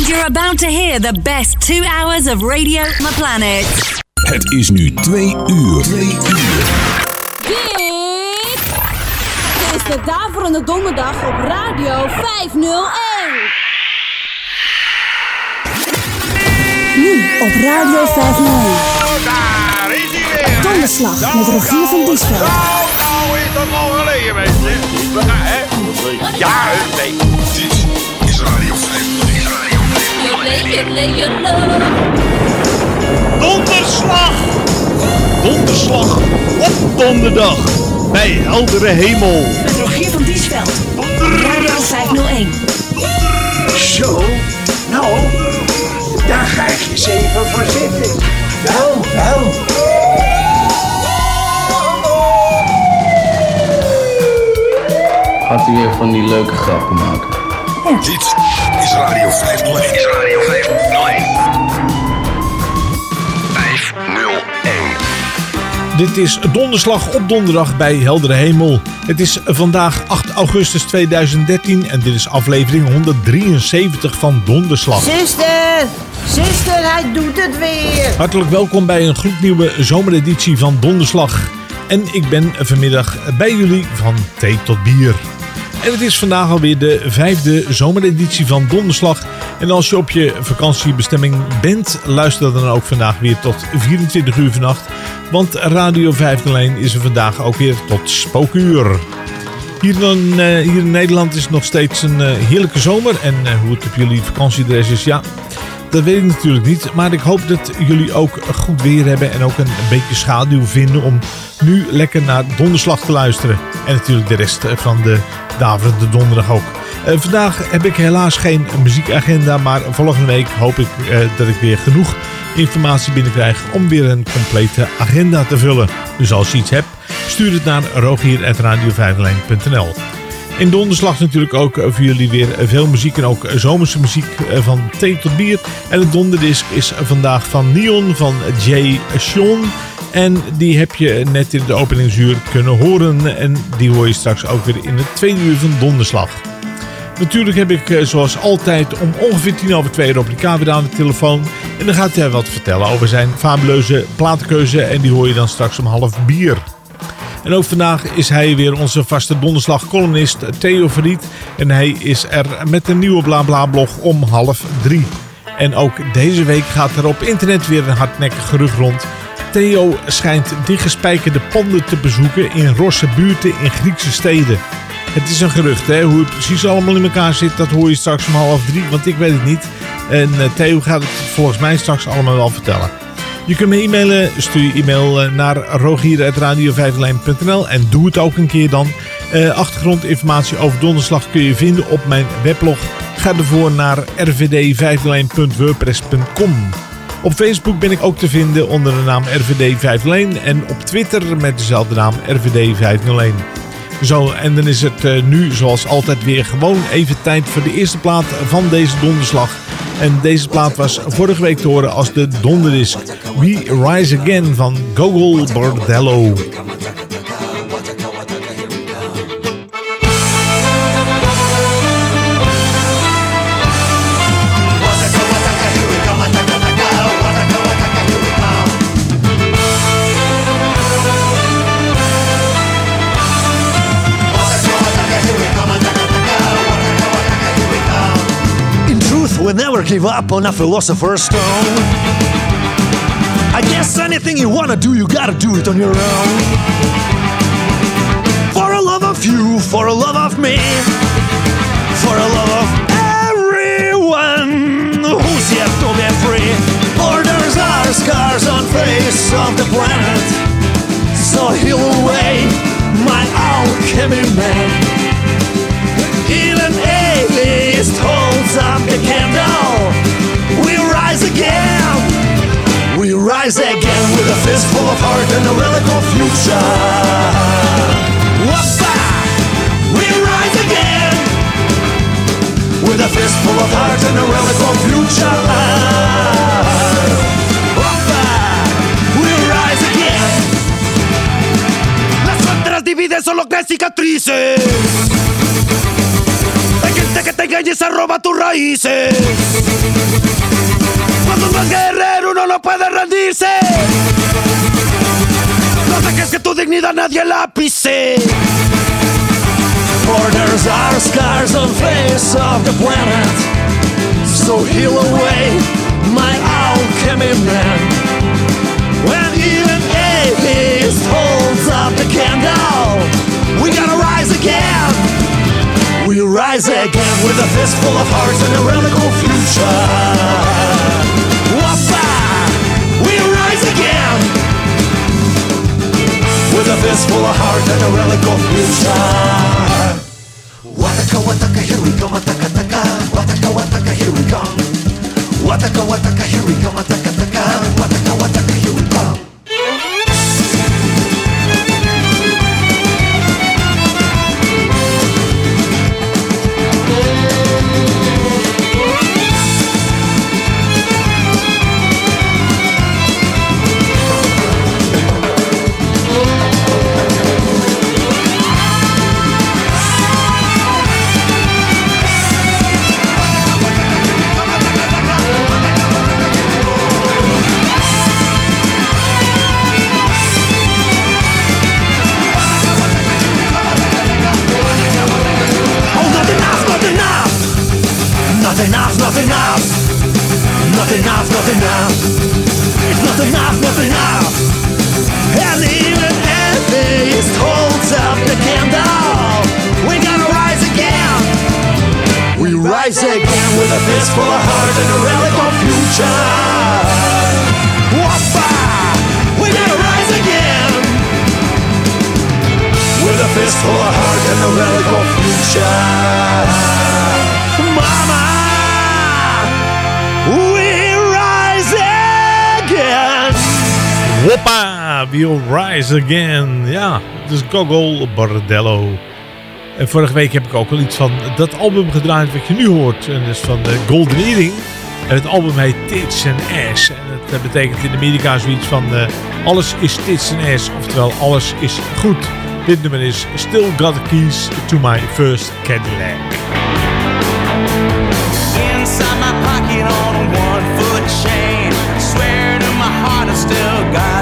And you're about to hear the best two hours of radio on the planet. Het is nu twee uur. Twee uur. Dit is de Daverende Donderdag op Radio 501. Nu op Radio 501. Daar is hij weer. Donderslag met Rogier van nou, Diesveld. Nou, nou is dat al geleden, mensen. Ja, hè? Ja, nee. Donderslag! Donderslag op donderdag bij heldere hemel. Met Rogier van Diesveld. Radio 501. Zo, nou, daar ga ik eens even voor zitten. Wel, wel. Gaat hij weer van die leuke grappen maken? Dit is Radio 501. Is Radio 501. 501. Dit is donderslag op donderdag bij heldere hemel. Het is vandaag 8 augustus 2013 en dit is aflevering 173 van Donderslag. Zuster, zuster, hij doet het weer. Hartelijk welkom bij een gloednieuwe zomereditie van Donderslag. En ik ben vanmiddag bij jullie van thee tot bier. En het is vandaag alweer de vijfde zomereditie van Donderslag. En als je op je vakantiebestemming bent, luister dan ook vandaag weer tot 24 uur vannacht. Want Radio 501 is er vandaag ook weer tot spookuur. Hier in, eh, hier Nederland is het nog steeds een eh, heerlijke zomer. En eh, hoe het op jullie vakantieadres is, ja, dat weet ik natuurlijk niet. Maar ik hoop dat jullie ook goed weer hebben en ook een beetje schaduw vinden om nu lekker naar donderslag te luisteren. En natuurlijk de rest eh, van de daverende donderdag ook. Eh, vandaag heb ik helaas geen muziekagenda, maar volgende week hoop ik eh, dat ik weer genoeg informatie binnenkrijg om weer een complete agenda te vullen. Dus als je iets hebt, stuur het naar rogier.radio501.nl in donderslag natuurlijk ook voor jullie weer veel muziek en ook zomerse muziek van thee tot bier. En het donderdisc is vandaag van Neon van Jay Sean. En die heb je net in de openingsuur kunnen horen. En die hoor je straks ook weer in het tweede uur van donderslag. Natuurlijk heb ik eh, zoals altijd om ongeveer tien over twee Ricard weer aan de telefoon. En dan gaat hij wat vertellen over zijn fabuleuze platenkeuze. En die hoor je dan straks om half bier. En ook vandaag is hij weer onze vaste donderslag columnist Theo Verriet. En hij is er met een nieuwe BlaBla blog om half drie. En ook deze week gaat er op internet weer een hardnekkig gerucht rond. Theo schijnt dichtgespijkerde panden te bezoeken in rosse buurten in Griekse steden. Het is een gerucht, hè? hoe het precies allemaal in elkaar zit, dat hoor je straks om half drie, want ik weet het niet. En eh, Theo gaat het volgens mij straks allemaal wel vertellen. Je kunt me e-mailen. Stuur je e-mail eh, naar rogier.radio en doe het ook een keer dan. Eh, achtergrondinformatie over donderslag kun je vinden op mijn weblog. Ga ervoor naar rvd501.wordpress.com. Op Facebook ben ik ook te vinden onder de naam RVD501 en op Twitter met dezelfde naam RVD501. Zo, en dan is het eh, nu zoals altijd weer gewoon even tijd voor de eerste plaat van deze donderslag. En deze plaat was vorige week te horen als de donderdisc We Rise Again van Gogol Bordello. Give up on a philosopher's stone. I guess anything you wanna do, you gotta do it on your own. For a love of you, for a love of me, for a love of everyone who's yet to be free. Borders are scars on face of the planet. So heal away, my alchemy man. Even atheist holds up the candle. Rise again. We rise again with a fistful of heart and a relic of future. Whoppa! We rise again with a fistful of heart and a relic of future. Whoppa! We rise again. Las fronteras dividen, solo crean cicatrices. Hay gente que te engaña y se roba tus raíces. Rendirse. No dejes que tu dignidad nadie la pise. For there's are scars on face of the planet. So heal away, my alchemy man. When even atheist holds up the candle, we gotta rise again. We rise again with a fistful of hearts and a radical future. With a fistful of heart and a radical future. Wataka wataka, here we go, wataka taka. Wataka wataka, here we come. Wataka wataka, here we go, wataka taka. Wataka wataka, Not enough, not enough. Not enough, not enough. It's not enough, not enough. And even atheist holds up the candle. We gotta rise again. We rise again with a fistful of heart and a relic of future. Whoppa! We gotta rise again with a fistful of heart and a relic of future. Mama, Hoppa, we'll rise again. Ja, is Gogol Bordello. En vorige week heb ik ook al iets van dat album gedraaid wat je nu hoort. En dat is van de Golden Earring. En het album heet Tits and Ass. En dat betekent in Amerika zoiets van eh, alles is tits and ass. Oftewel alles is goed. Dit nummer is Still Got the Keys to My First Cadillac. Inside my pocket on a one foot chain. I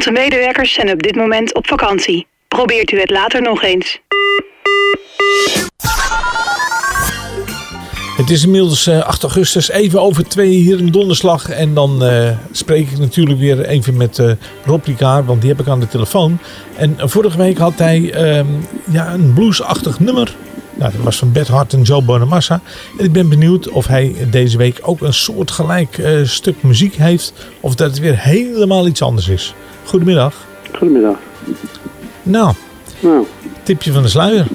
Onze medewerkers zijn op dit moment op vakantie. Probeert u het later nog eens. Het is inmiddels eh, 8 augustus, even over twee hier in donderslag. En dan eh, spreek ik natuurlijk weer even met eh Rob want die heb ik aan de telefoon. En vorige week had hij ehm, ja, een bluesachtig nummer. Nou, dat was van Beth Hart en Joe Bonamassa. En ik ben benieuwd of hij deze week ook een soortgelijk eh stuk muziek heeft. Of dat het weer helemaal iets anders is. Goedemiddag. Goedemiddag. Nou, Nou, tipje van de sluier.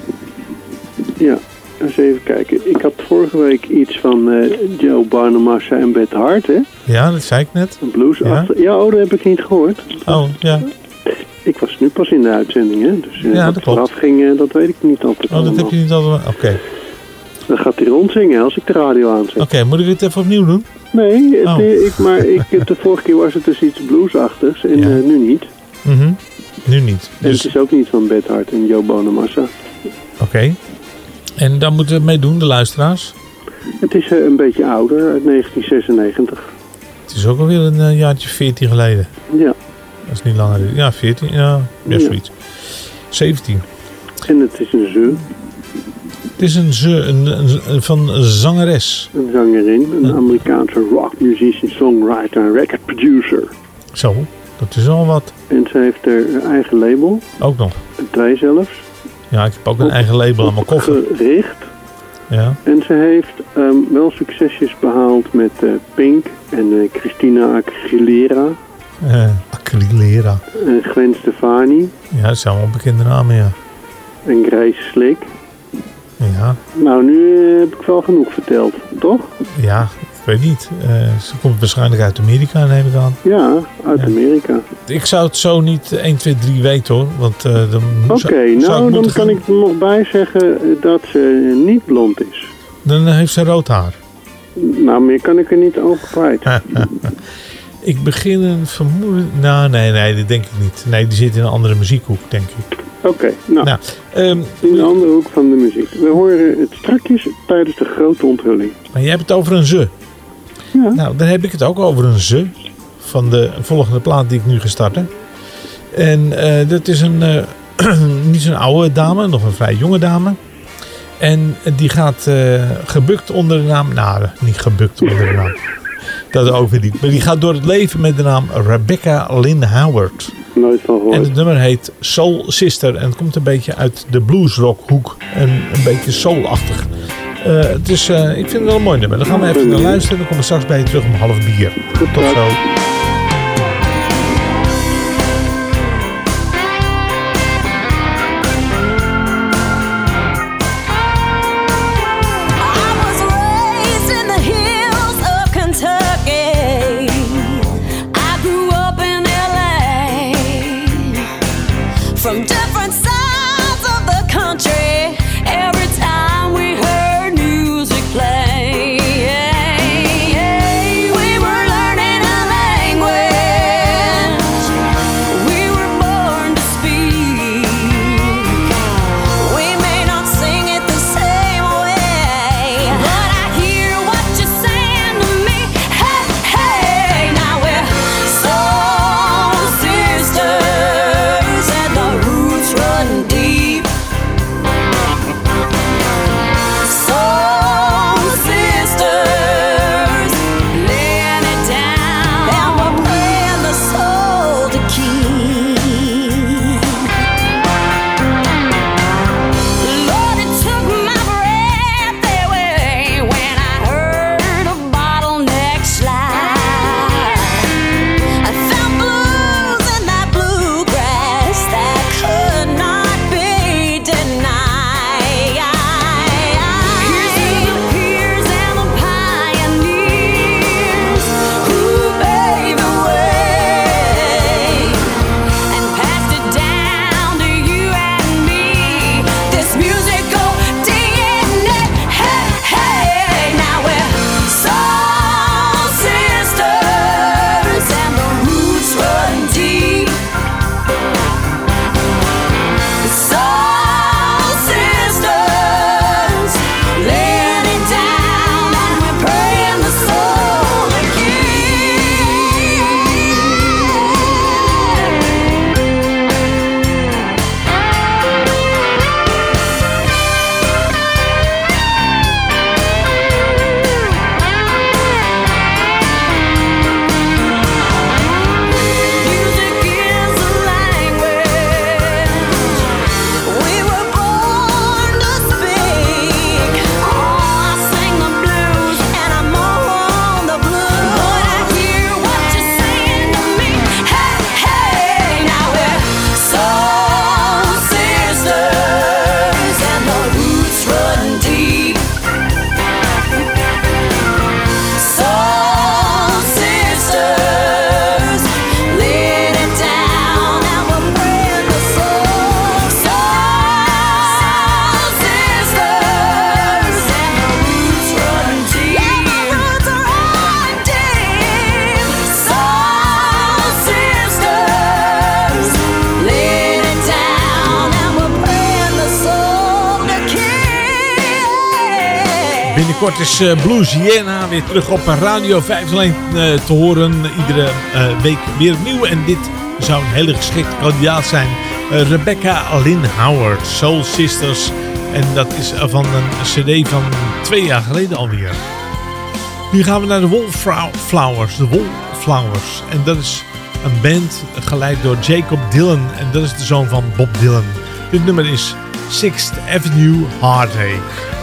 ja, eens even kijken. Ik had vorige week iets van eh, Joe Barnamassa en Beth Hart, hè? Ja, dat zei ik net. Een blues Ja. achter- ja, oh, dat heb ik niet gehoord. Oh, ja. Ik was nu pas in de uitzending, hè? Dus eh, Ja, dat klopt. vooraf ging, eh, dat weet ik niet altijd Oh, dat heb je niet altijd. Oké. Dan gaat hij rondzingen als ik de radio aanzet. Oké, moet ik het even opnieuw doen? Nee, het, Oh. ik, maar ik, de vorige keer was het dus iets bluesachtigs en Ja. eh, nu niet. Mhm. Nu niet. En Dus, het is ook niet van Beth Hart en Joe Bonamassa. oké. En daar moeten we mee doen, de luisteraars. Het is eh, een beetje ouder, uit 1996. Het is ook alweer een eh, jaartje 14 geleden. Ja, Dat is niet langer. Ja, 14. Ja, ja zoiets. 17. en het is een ze, Het is een, ze, een, een, een- van zangeres. een zangerin, een Amerikaanse rock musician, songwriter en record producer. Zo, dat is al wat. En ze heeft haar eigen label, Ook nog. twee zelfs, Ja, ik heb ook een eigen label aan mijn koffer. gericht. Ja. En ze heeft ehm, wel succesjes behaald met eh, Pink en eh, Christina Aguilera Eh Acrylera. en Gwen Stefani Ja, dat zijn allemaal bekende namen, ja. en Grace Slick. Ja, Nou, nu eh, heb ik wel genoeg verteld, toch? ja ik weet niet. Eh, ze komt waarschijnlijk uit Amerika, neem ik aan. Ja, uit Amerika. Ik zou het zo niet 1, 2, 3 weten hoor. Want eh, dan Oké, nou dan kan ik er nog bij zeggen dat ze niet blond is. Dan heeft ze rood haar. Nou, meer kan ik er niet over kwijt. ik begin een vermoeden... Nou, nee, nee, dat denk ik niet. Nee, die zit in een andere muziekhoek, denk ik. Oké, nou, Nou, ehm, in de andere hoek van de muziek. We horen het strakjes tijdens de grote onthulling. maar jij hebt het over een ze. Ja. Nou, dan heb ik het ook over een ze. Van de volgende plaat die ik nu ga starten. En eh, dat is een... eh, niet zo'n oude dame, nog een vrij jonge dame. En die gaat eh, gebukt onder de naam... Nou, niet gebukt onder de naam. Dat ook weer niet. Maar die gaat door het leven met de naam Rebecca Lynn Howard. Nooit van En gehoord. het nummer heet Soul Sister. En het komt een beetje uit de bluesrock hoek. En een beetje soulachtig. Het is, eh, ik vind het wel een mooi nummer. Dan gaan we even naar luisteren. Dan komen we straks bij je terug om half bier. Tot zo. is eh, weer terug op Radio 501 eh, te horen. Iedere eh, week weer nieuw. En dit zou een hele geschikte kandidaat zijn. Rebecca Lynn Howard, Soul Sisters. En dat is van een cd van twee jaar geleden alweer. Nu gaan we naar de Wallflowers. De Wallflowers. En dat is een band geleid door Jacob Dylan. En dat is de zoon van Bob Dylan. Dit nummer is Sixth Avenue Heartache.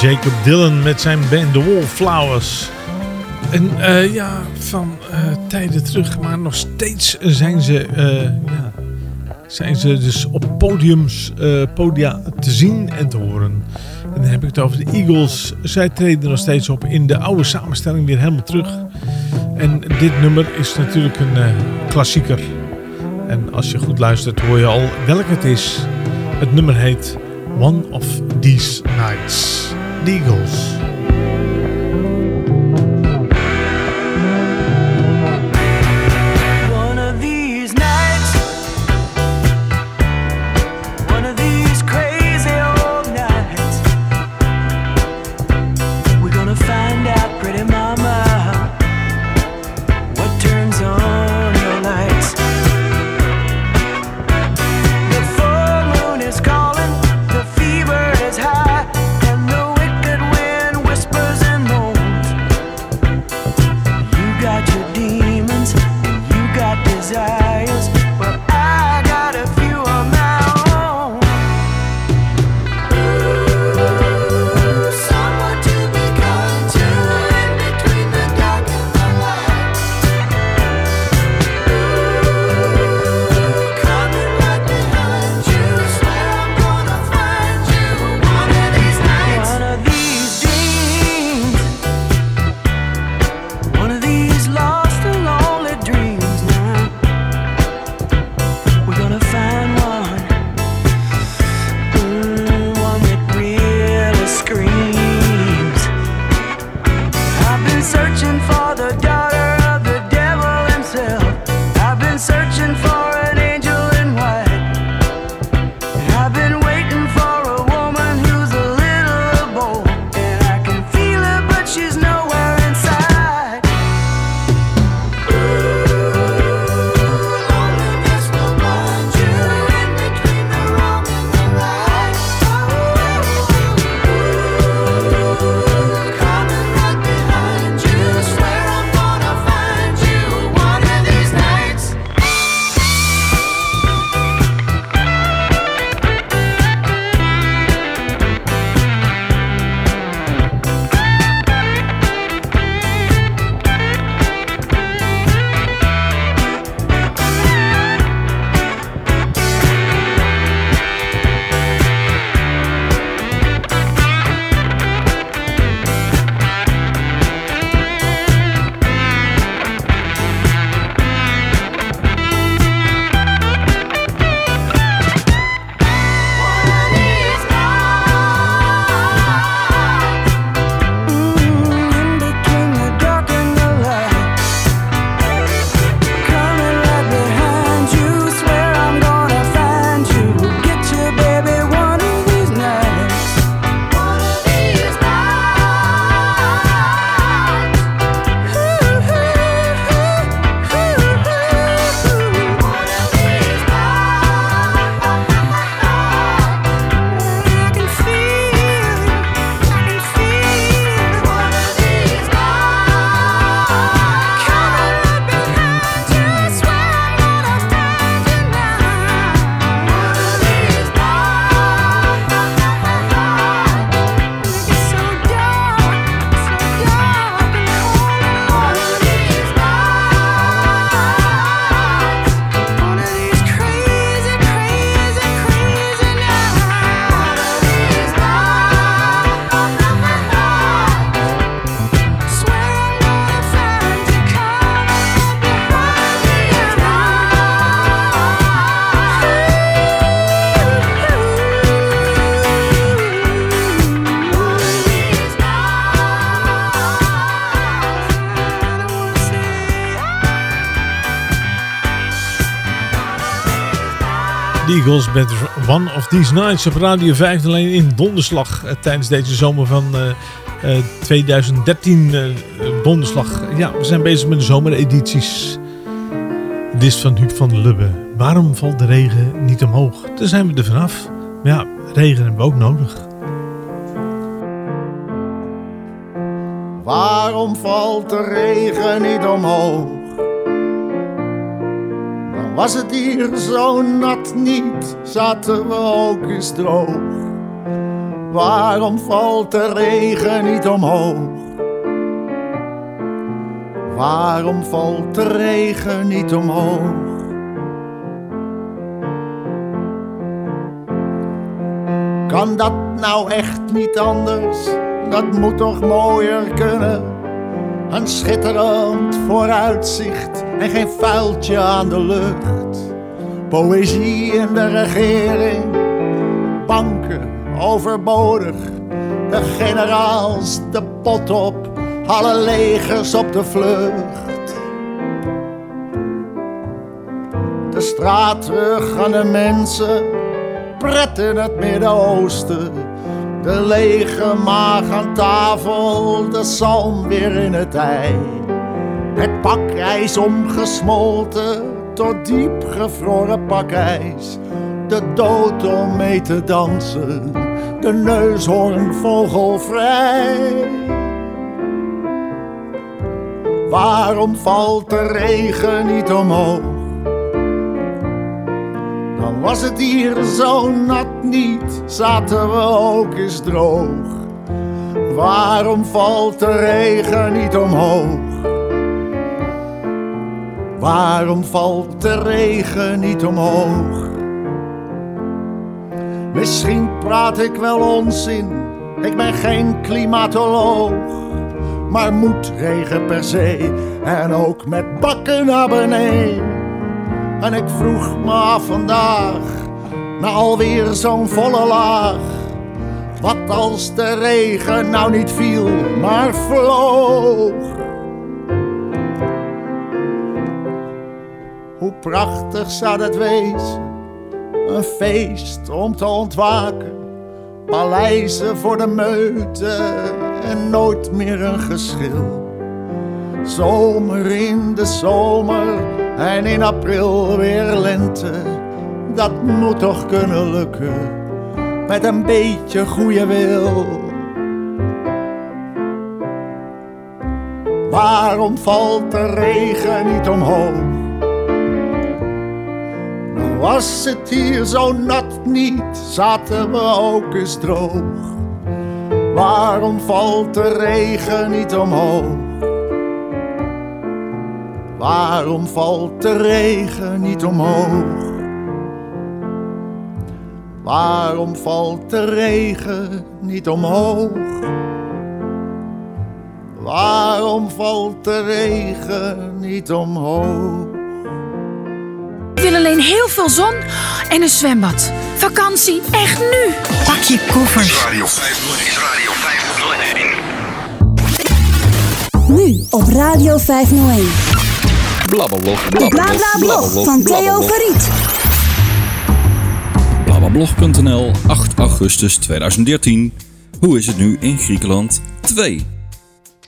Jacob Dylan met zijn band The Wallflowers. En eh, ja, van eh, tijden terug, maar nog steeds zijn ze, eh, ja, zijn ze dus op podiums, podia te zien en te horen. En dan heb ik het over de Eagles. Zij treden nog steeds op in de oude samenstelling weer helemaal terug. En dit nummer is natuurlijk een klassieker. En als je goed luistert hoor je al welk het is. Het nummer heet One of These Nights. The Eagles met One of These Nights op Radio 5 alleen in donderslag eh, tijdens deze zomer van eh, eh, 2013. eh, donderslag. Ja, we zijn bezig met de zomeredities. Dit is van Huub van Lubbe. Waarom valt de regen niet omhoog? Daar zijn we er vanaf. Maar ja, regen hebben we ook nodig. Waarom valt de regen niet omhoog? Was het hier zo nat niet, zaten we ook eens droog. Waarom valt de regen niet omhoog? Waarom valt de regen niet omhoog? Kan dat nou echt niet anders? Dat moet toch mooier kunnen? Een schitterend vooruitzicht en geen vuiltje aan de lucht. Poëzie in de regering, banken overbodig. De generaals de pot op, alle legers op de vlucht. De straat terug aan de mensen, pret in het Midden-Oosten. De lege maag aan tafel, de zalm weer in het ei. Het pakijs omgesmolten tot diep gevroren pakijs. De dood om mee te dansen, de neushoorn vogelvrij. Waarom valt de regen niet omhoog? Dan was het hier zo nat niet, zaten we ook eens droog. Waarom valt de regen niet omhoog? Waarom valt de regen niet omhoog? Misschien praat ik wel onzin, ik ben geen klimatoloog. Maar moet regen per se en ook met bakken naar beneden. En ik vroeg me af vandaag, na alweer zo'n volle laag. Wat als de regen nou niet viel, maar vloog? Hoe prachtig zou dat wezen, een feest om te ontwaken. Paleizen voor de meute en nooit meer een geschil. Zomer in de zomer en in april weer lente. Dat moet toch kunnen lukken met een beetje goede wil. Waarom valt de regen niet omhoog? Was het hier zo nat niet, zaten we ook eens droog. Waarom valt de regen niet omhoog? Waarom valt de regen niet omhoog? Waarom valt de regen niet omhoog? Waarom valt de regen niet omhoog? Alleen heel veel zon en een zwembad. Vakantie, echt nu. Pak je koffers. Radio 501. Is Radio 501. Nu op Radio 501. Blablablog. Blablablog van Theo Verriet. Blablablog.nl 8 augustus 2013. Hoe is het nu in Griekenland 2?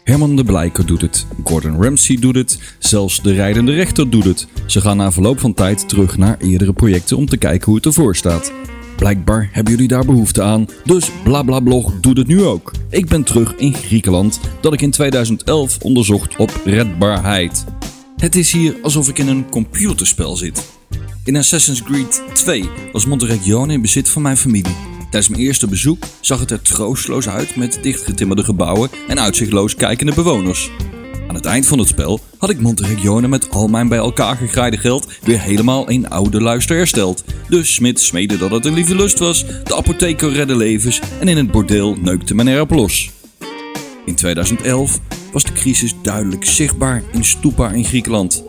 Herman de Blijker doet het, Gordon Ramsay doet het, zelfs de rijdende rechter doet het. Ze gaan na verloop van tijd terug naar eerdere projecten om te kijken hoe het ervoor staat. Blijkbaar hebben jullie daar behoefte aan, dus Blablablog doet het nu ook. Ik ben terug in Griekenland, dat ik in 2011 onderzocht op redbaarheid. Het is hier alsof ik in een computerspel zit. In Assassin's Creed 2 was Monteregione in bezit van mijn familie. Tijdens mijn eerste bezoek zag het er troosteloos uit met dichtgetimmerde gebouwen en uitzichtloos kijkende bewoners. Aan het eind van het spel had ik Monteregione met al mijn bij elkaar gegraaide geld weer helemaal in oude luister hersteld. De smid smeedde dat het een lieve lust was, de apotheker redde levens en in het bordeel neukte men erop los. In 2011 was de crisis duidelijk zichtbaar in Stupa in Griekenland.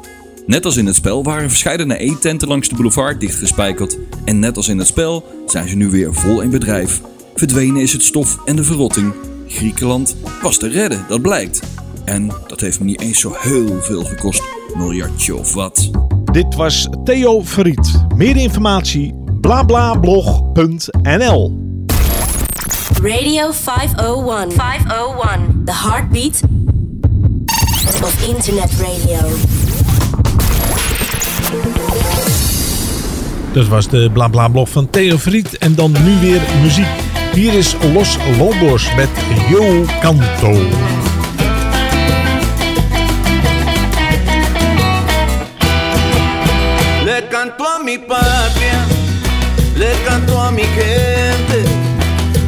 Net als in het spel waren verscheidene eettenten langs de boulevard dichtgespijkerd. En net als in het spel zijn ze nu weer vol in bedrijf. Verdwenen is het stof en de verrotting. Griekenland was te redden, dat blijkt. En dat heeft me niet eens zo heel veel gekost. Miljardje of wat. Dit was Theo Verriet. Meer informatie blablablog.nl Radio 501. 501. The heartbeat of internet radio. Dat was de blabla blog van Theo En dan nu weer muziek. Hier is Los Lobos met Yo Canto. Le canto a mi patria, le canto a mi gente,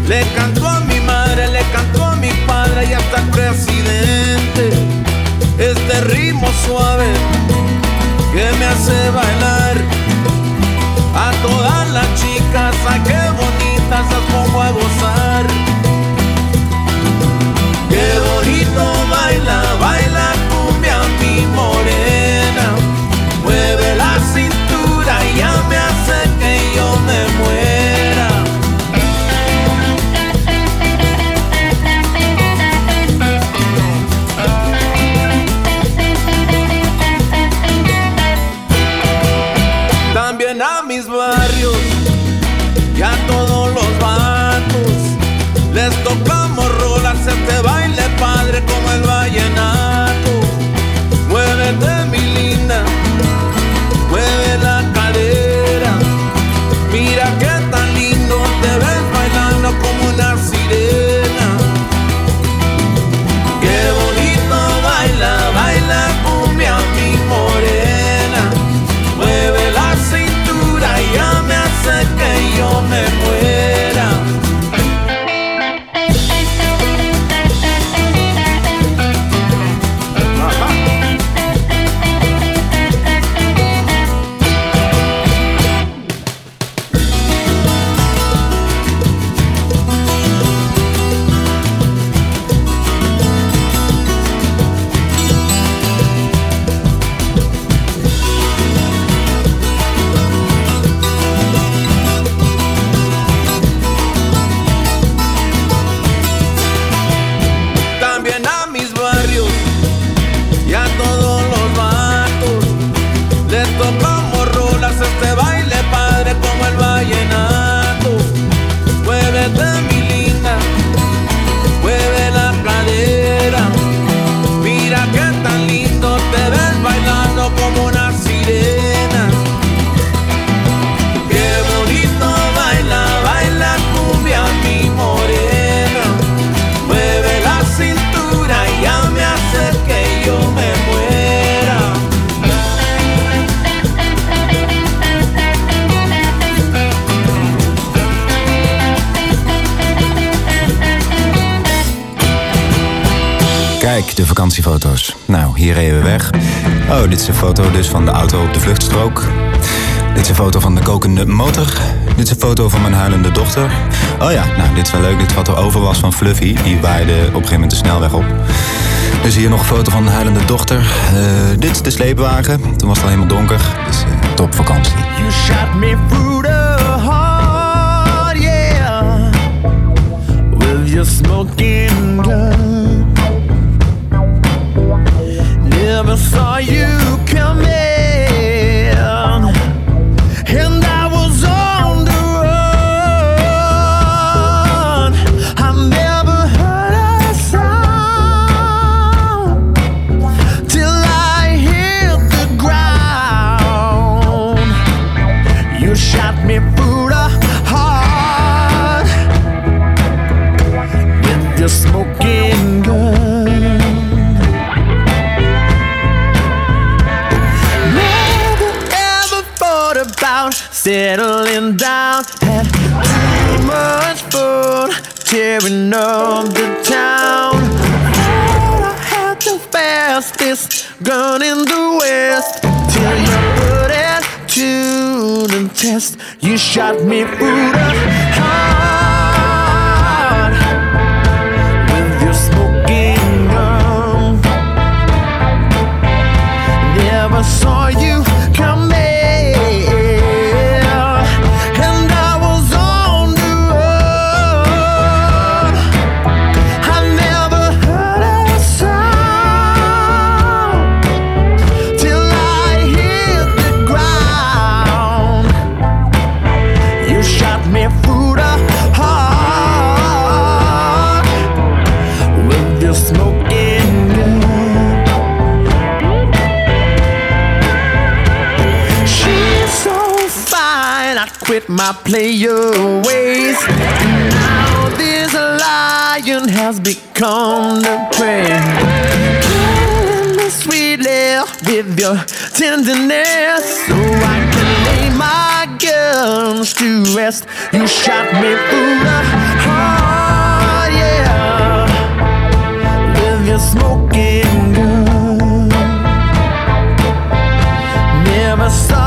le canto a mi madre, le canto a mi padre y hasta presidente. Este ritmo suave que me hace bailar. foto van mijn huilende dochter. Oh ja, nou, dit is wel leuk. Dit wat er over was van Fluffy. Die waaide op een gegeven moment de snelweg op. Dus hier nog een foto van de huilende dochter. Eh, dit is de sleepwagen. Toen was het al helemaal donker. Dus eh, top vakantie. You shot me through the heart, yeah. With your smoking gun. Never saw you. has become the prey. Killing me sweetly with your tenderness, so I can lay my guns to rest. You shot me through the heart, yeah, with your smoking gun. Never saw.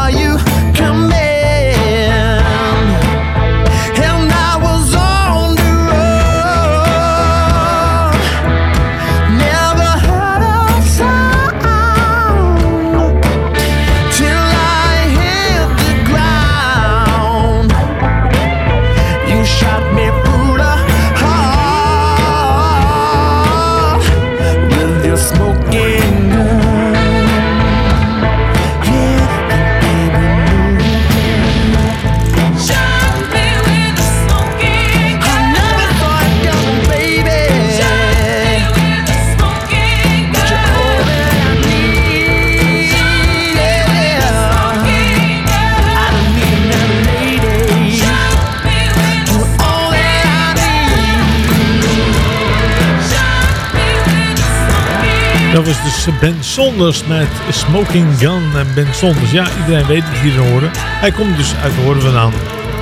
Dat was dus Ben Sonders met Smoking Gun. En Ben Sonders, ja, iedereen weet het hier in horen. Hij komt dus uit de horen vandaan.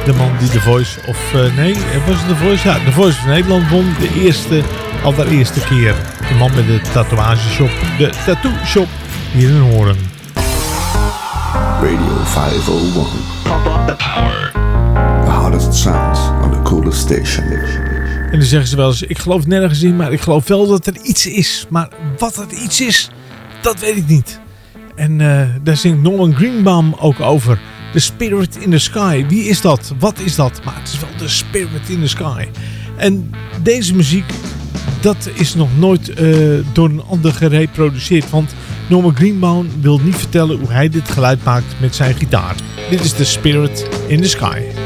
De man die de Voice, of uh, nee, was het de Voice? Ja, de Voice van Nederland won de eerste, allereerste keer. De man met de tatoeageshop, de tattoo shop hier in Horen. Radio 501. The power. The hardest sounds on the coolest station. En dan zeggen ze wel eens, ik geloof nergens in, maar ik geloof wel dat er iets is. Maar wat het iets is, dat weet ik niet. En uh, daar zingt Norman Greenbaum ook over. The Spirit in the Sky. Wie is dat? Wat is dat? Maar het is wel de Spirit in the Sky. En deze muziek, dat is nog nooit uh, door een ander gereproduceerd. Want Norman Greenbaum wil niet vertellen hoe hij dit geluid maakt met zijn gitaar. Dit is The Spirit in the Sky.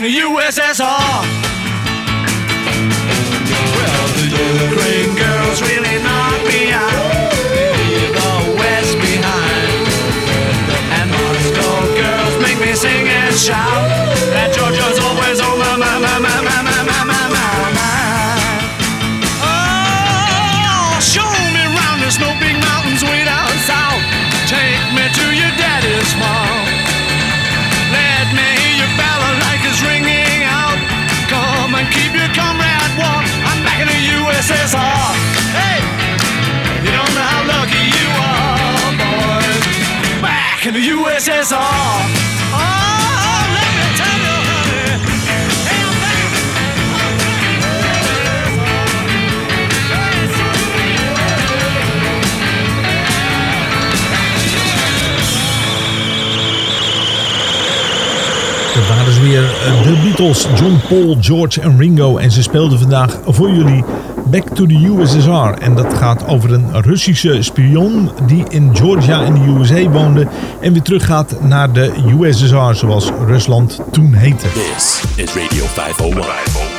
In the USSR. Well, the Ukraine girls I'm back. Dat waren dus weer eh, de Beatles, John, Paul, George en Ringo. En ze speelden vandaag voor jullie Back to the USSR. En dat gaat over een Russische spion die in Georgia in de USA woonde. En weer teruggaat naar de USSR zoals Rusland toen heette. This is Radio 501,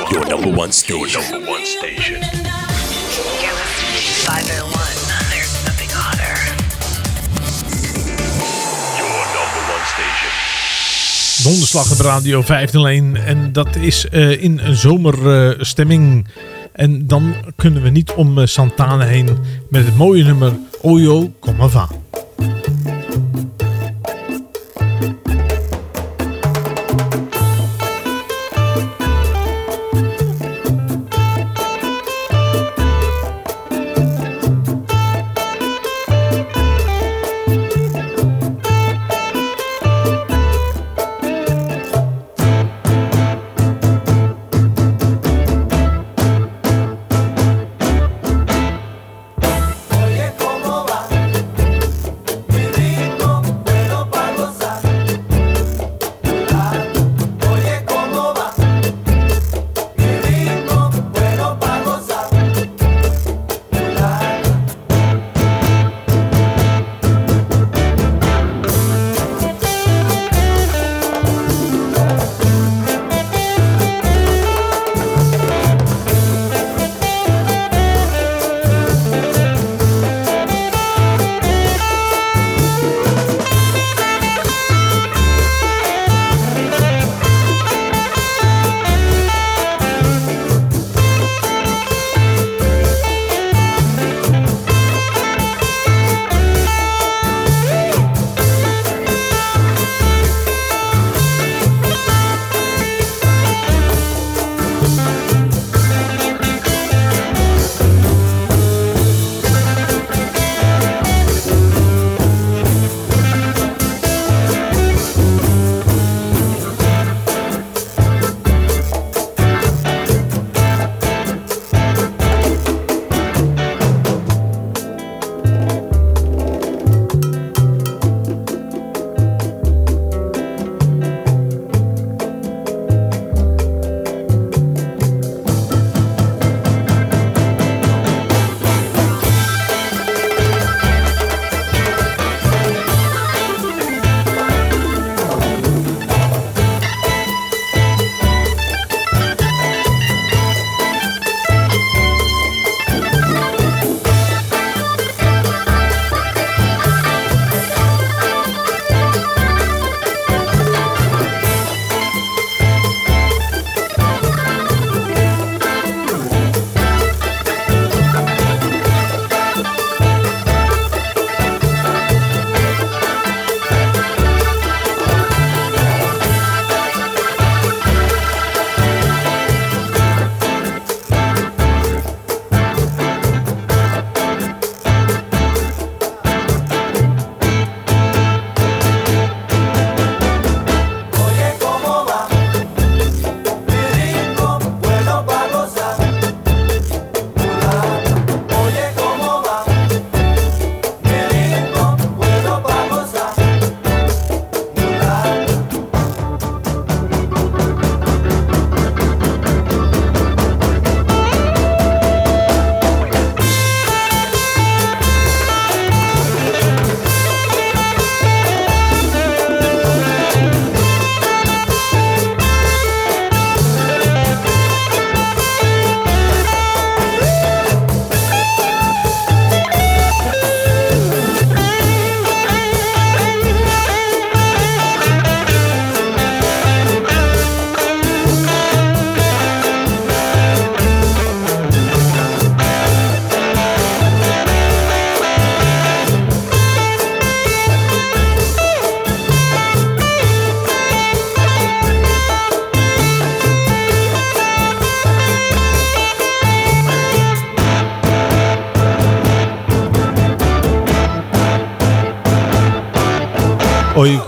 your number one station. Your number one station. 501. There's nothing hotter. Your number one station. Donderslag op Radio 501. En dat is eh, in een zomerstemming. En dan kunnen we niet om eh, Santana heen met het mooie nummer Oyo Come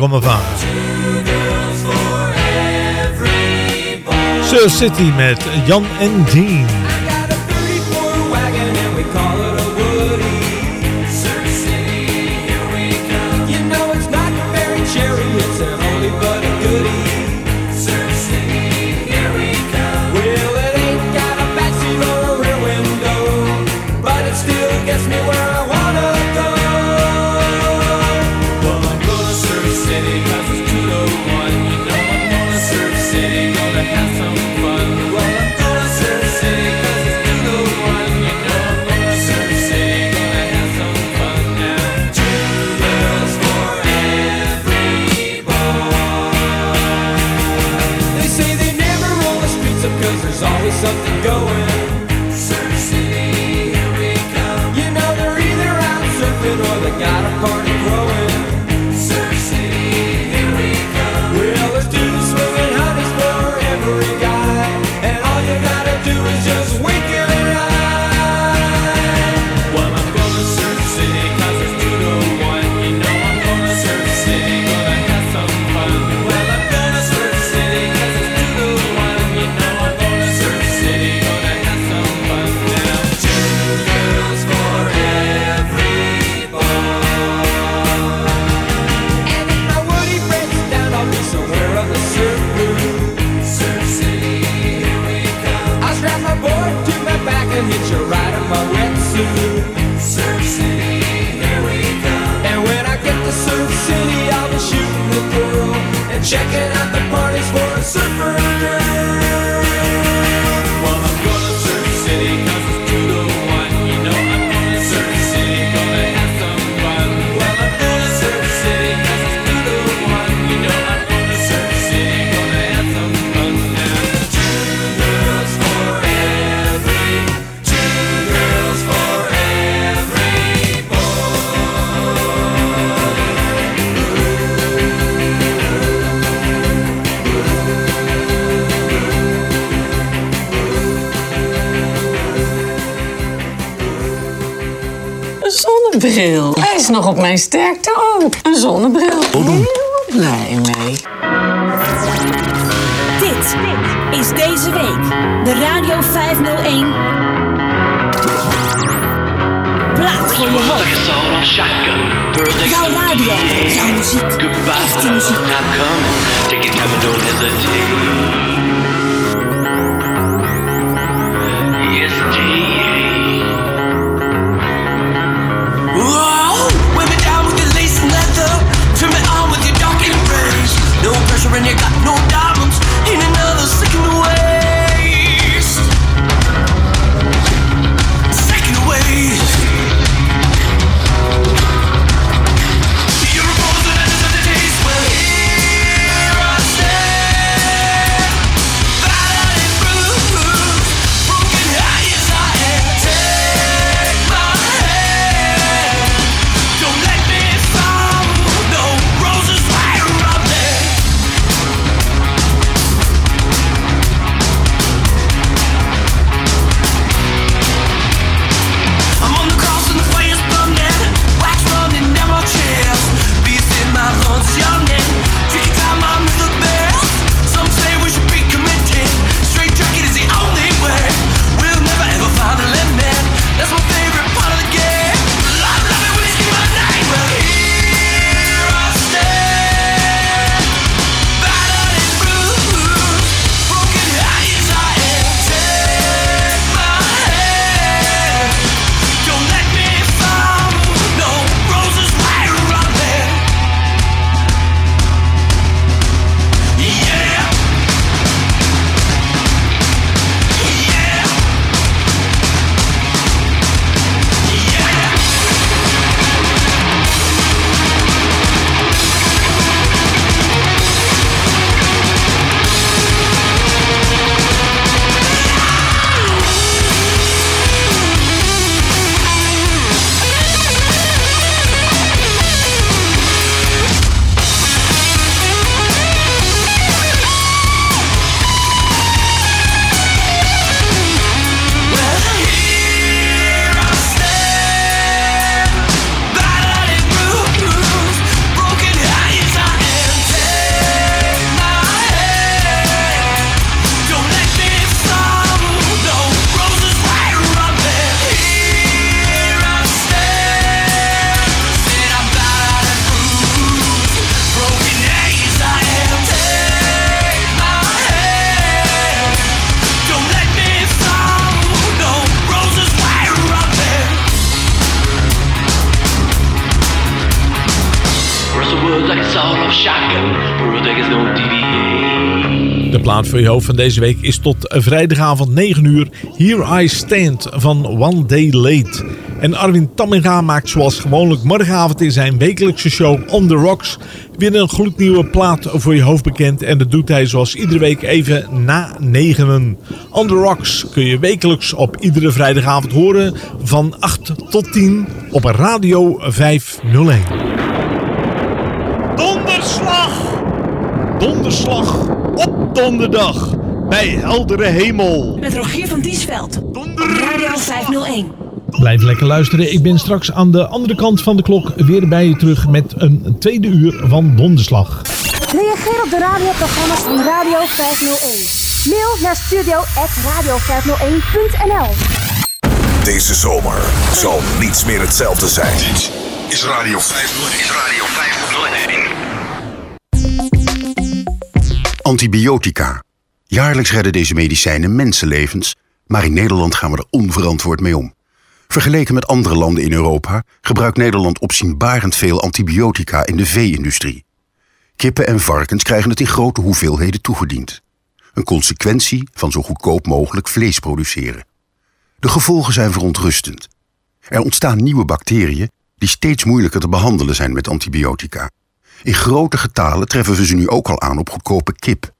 komen. Sur City met Jan en Dean. Checking out the parties for a certain mijn sterkte ook. Een zonnebril. Oh, Heel blij mee. Dit is deze week de Radio 501. Plaats voor je hoofd. Jouw radio, jouw muziek, echte muziek. De plaat voor je hoofd van deze week is tot vrijdagavond 9 uur Here I Stand van One Day Late. En Arwin Tamminga maakt zoals gewoonlijk morgenavond in zijn wekelijkse show On The Rocks weer een gloednieuwe plaat voor je hoofd bekend. En dat doet hij zoals iedere week even na negenen. On The Rocks kun je wekelijks op iedere vrijdagavond horen van 8 tot 10 op Radio 501. Donderslag! Donderslag op donderdag bij heldere hemel. Met Rogier van Diesveld. Radio 501. Blijf lekker luisteren. Ik ben straks aan de andere kant van de klok weer bij je terug met een tweede uur van Donderslag. Reageer op de radioprogramma's van Radio 501. Mail naar studio.radio501.nl Deze zomer zal niets meer hetzelfde zijn. Dit is Radio 501. Is Radio 501. Antibiotica. Jaarlijks redden deze medicijnen mensenlevens, maar in Nederland gaan we er onverantwoord mee om. Vergeleken met andere landen in Europa gebruikt Nederland opzienbarend veel antibiotica in de vee-industrie. Kippen en varkens krijgen het in grote hoeveelheden toegediend. Een consequentie van zo goedkoop mogelijk vlees produceren. De gevolgen zijn verontrustend. Er ontstaan nieuwe bacteriën die steeds moeilijker te behandelen zijn met antibiotica. In grote getalen treffen we ze nu ook al aan op goedkope kip.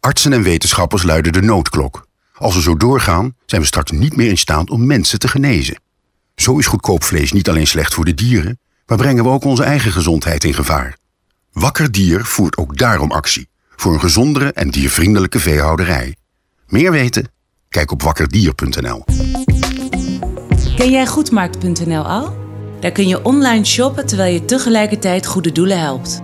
Artsen en wetenschappers luiden de noodklok. Als we zo doorgaan, zijn we straks niet meer in staat om mensen te genezen. Zo is goedkoop vlees niet alleen slecht voor de dieren, maar brengen we ook onze eigen gezondheid in gevaar. Wakker Dier voert ook daarom actie voor een gezondere en diervriendelijke veehouderij. Meer weten? Kijk op wakkerdier.nl. Ken jij Goedmarkt.nl al? Daar kun je online shoppen terwijl je tegelijkertijd goede doelen helpt.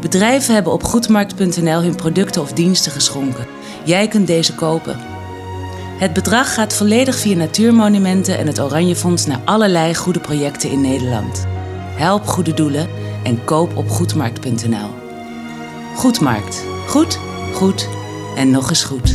Bedrijven hebben op Goedmarkt.nl hun producten of diensten geschonken. Jij kunt deze kopen. Het bedrag gaat volledig via Natuurmonumenten en het Oranje Fonds naar allerlei goede projecten in Nederland. Help goede doelen en koop op Goedmarkt.nl. Goedmarkt. Goed, goed en nog eens goed.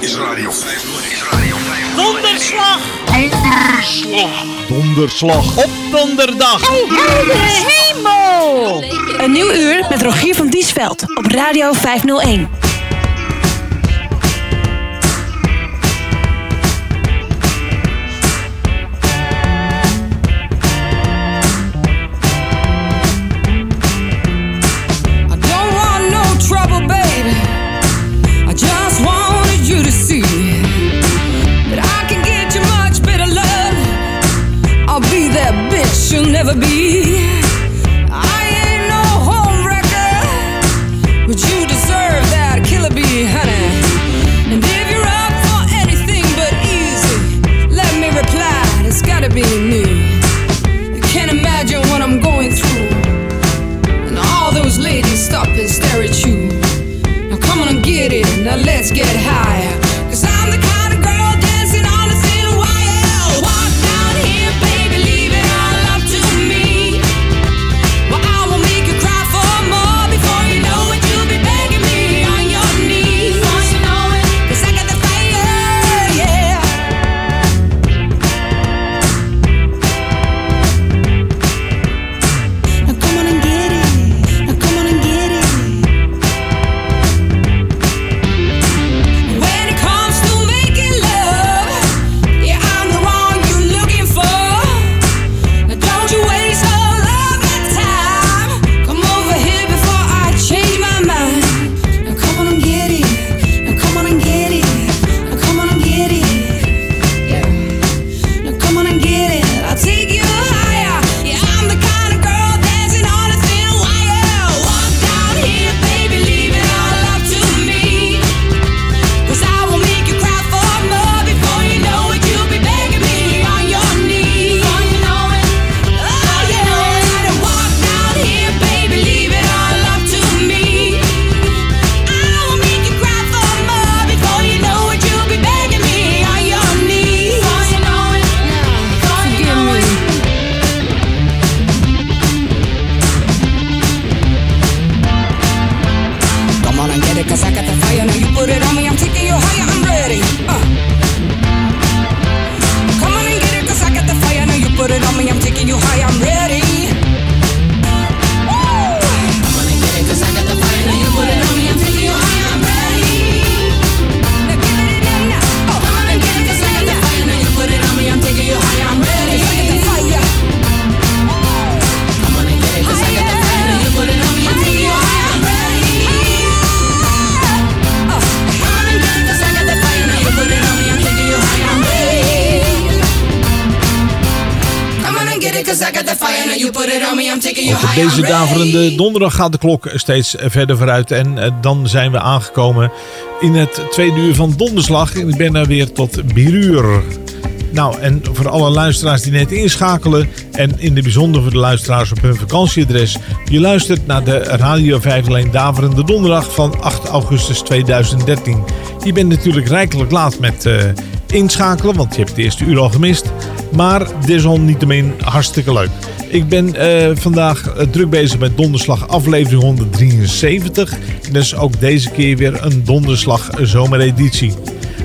Is Radio 501. Is Radio 501. Donderslag. Donderslag. Donderslag op donderdag. heldere hemel! Een nieuw uur met Rogier van Diesveld op Radio 501. Be. Gaat de klok steeds verder vooruit. En eh, dan zijn we aangekomen in het tweede uur van donderslag. En ik ben daar weer tot 4 uur. Nou, en voor alle luisteraars die net inschakelen. En in het bijzonder voor de luisteraars op hun vakantieadres. Je luistert naar de Radio 501 Daverende Donderdag van 8 augustus 2013. Je bent natuurlijk rijkelijk laat met eh, inschakelen, want je hebt het eerste uur al gemist. Maar desalniettemin hartstikke leuk. Ik ben eh, vandaag eh, druk bezig met donderslag aflevering 173. En dus ook deze keer weer een donderslag zomereditie.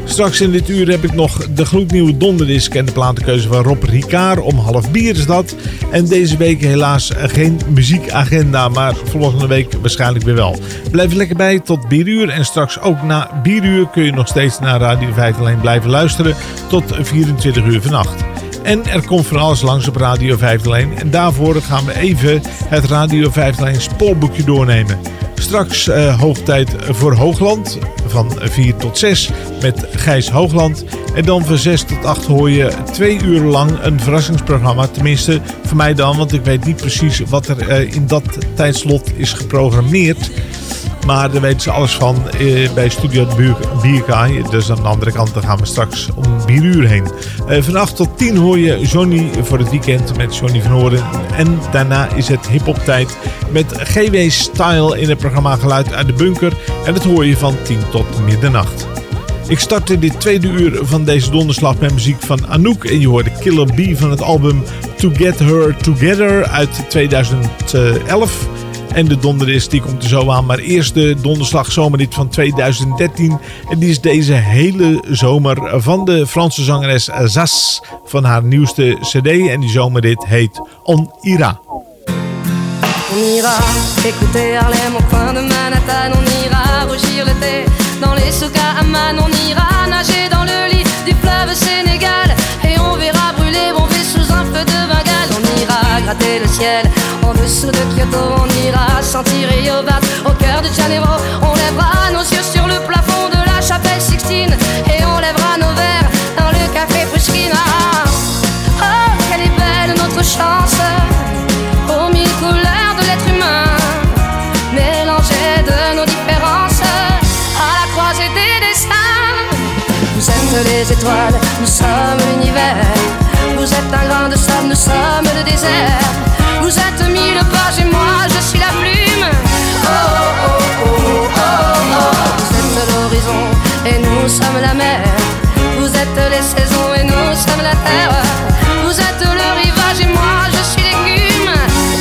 Straks in dit uur heb ik nog de gloednieuwe donderdisc en de platenkeuze van Rob Ricard. Om half bier is dat. En deze week helaas geen muziekagenda, maar volgende week waarschijnlijk weer wel. Blijf er lekker bij tot bieruur. En straks ook na bieruur kun je nog steeds naar Radio 5 alleen blijven luisteren tot 24 uur vannacht. En er komt van alles langs op Radio 501. En daarvoor gaan we even het Radio 501 spoorboekje doornemen. Straks eh, hoogtijd voor Hoogland van 4 tot 6 met Gijs Hoogland. En dan van 6 tot 8 hoor je twee uur lang een verrassingsprogramma. Tenminste, voor mij dan, want ik weet niet precies wat er eh, in dat tijdslot is geprogrammeerd. Maar daar weten ze alles van eh, bij Studio Bierkaai. Dus aan de andere kant dan gaan we straks om 4 uur heen. Eh, van 8 tot 10 hoor je Johnny voor het weekend met Johnny van Horen. En daarna is het hip-hop tijd met GW Style in het programma Geluid uit de Bunker. En dat hoor je van 10 tot middernacht. Ik startte dit tweede uur van deze donderslag met muziek van Anouk. En je hoorde Killer B van het album To Get Her Together uit 2011. En de donderdisc die komt er zo aan. Maar eerst de donderslag zomerrit van 2013. En die is deze hele zomer van de Franse zangeres Zas. Van haar nieuwste cd. En die zomerrit heet On Ira. On ira coin de. On ira rougir dans les souks à Amman. On ira nager dans le lit du fleuve Sénégal. Et on le ciel en dessous de Kyoto. On ira sentir Riobat au cœur de Janeiro. On lèvera nos yeux sur le plafond de la chapelle Sixtine. Et on lèvera nos verres dans le café Pushkin. Ah, oh, quelle est belle notre chance aux mille couleurs de l'être humain, mélangées de nos différences à la croisée des destins. Vous êtes les étoiles, nous sommes l'univers. Nous sommes le désert. Vous êtes mille pages et moi je suis la plume. Oh oh oh oh. oh. Vous êtes l'horizon et nous sommes la mer. Vous êtes les saisons et nous sommes la terre. Vous êtes le rivage et moi je suis l'écume.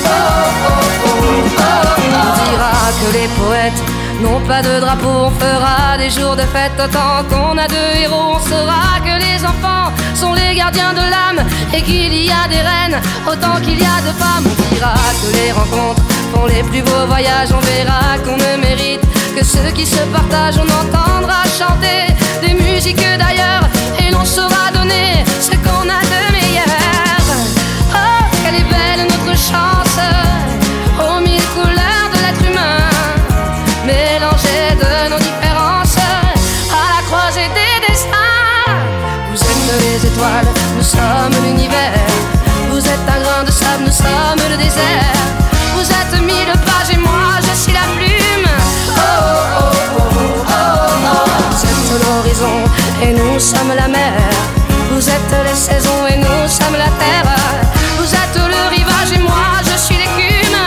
Oh oh oh oh oh. On dira que les poètes n'ont pas de drapeau. On fera des jours de fête autant qu'on a de héros. On saura que les enfants sont les gardiens de l'âme et qu'il y a des reines autant qu'il y a de femmes. On dira que les rencontres font les plus beaux voyages. On verra qu'on ne mérite que ceux qui se partagent. On entendra chanter des musiques d'ailleurs et l'on saura donner ce qu'on a de meilleur. Oh, quelle est belle notre chance Vous êtes mille pages et moi je suis la plume. Vous êtes l'horizon et nous sommes la mer. Vous êtes les saisons et nous sommes la terre. Vous êtes le rivage et moi je suis l'écume.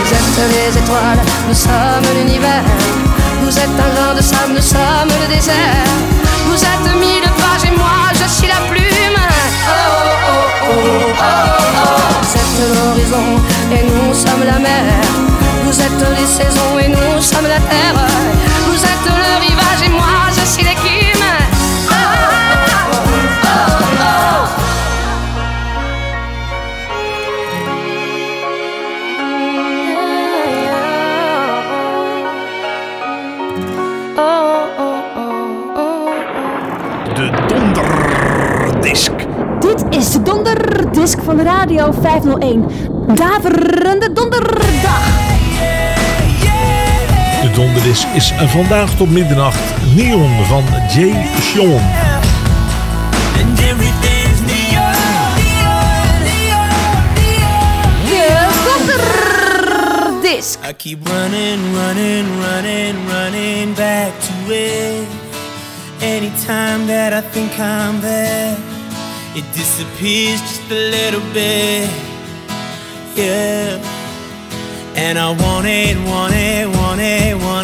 Vous êtes les étoiles, nous sommes l'univers. Vous êtes un grain de sable, nous sommes le désert. Vous êtes mille je la plume. Vous êtes l'horizon et nous sommes la mer. Vous êtes les saisons et nous sommes la terre. Donderdisc van Radio 501. Daverende donderdag. De donderdisc is vandaag tot middernacht Neon van Jay Sean. And everything's neon, neon, neon, neon. Disc. I keep running, running, running, running back to it. Anytime that I think I'm there, disappears just a little bit. Yeah. And I want it, want it, want it, want it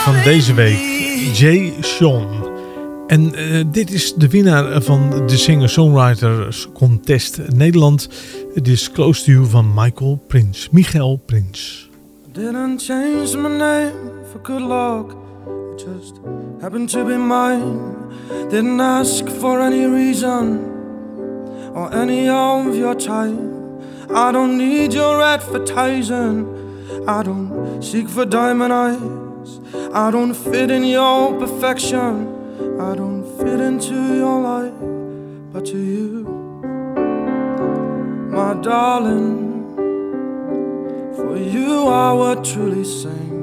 van deze week, Jay Sean. En eh, dit is de winnaar van de Singer-Songwriters Contest Nederland. Het is Close to You van Michael Prins. Michael Prins. Didn't change my name for good luck. It just happened to be mine. Didn't ask for any reason or any of your time. I don't need your advertising. I don't seek for diamond eyes. I don't fit in your perfection. I don't fit into your life, but to you, my darling. For you, I would truly sing.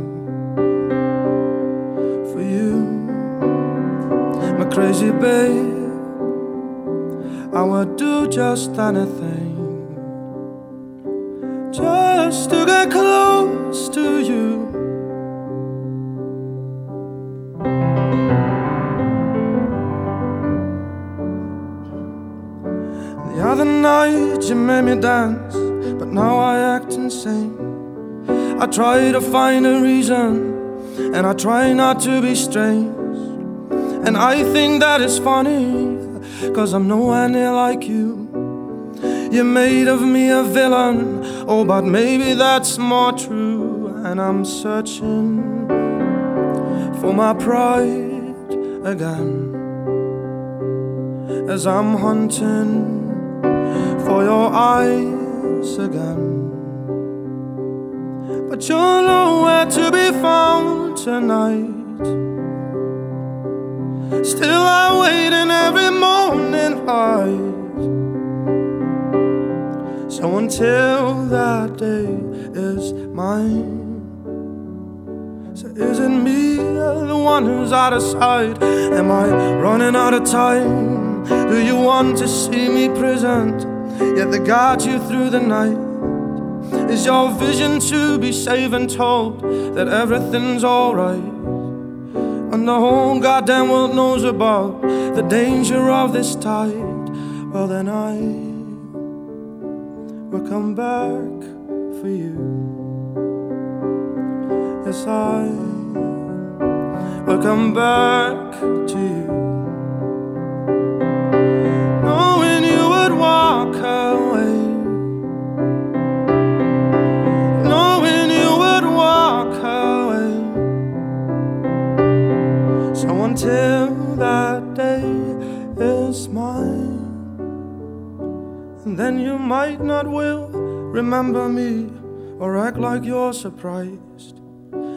For you, my crazy babe, I would do just anything just to get close to you. Night you made me dance, but now I act insane. I try to find a reason and I try not to be strange. And I think that is funny, cause I'm nowhere near like you. You made of me a villain, oh, but maybe that's more true. And I'm searching for my pride again as I'm hunting for your eyes again. But you're nowhere to be found tonight. Still, I wait in every morning light. So until that day is mine. So is it me, the one who's out of sight? Am I running out of time? Do you want to see me present? Yet they guide you through the night. Is your vision to be safe and told that everything's alright? And the whole goddamn world knows about the danger of this tide. Well, then I will come back for you. Yes, I will come back to you. Walk away. Knowing you would walk away. So until that day is mine, and then you might not will remember me or act like you're surprised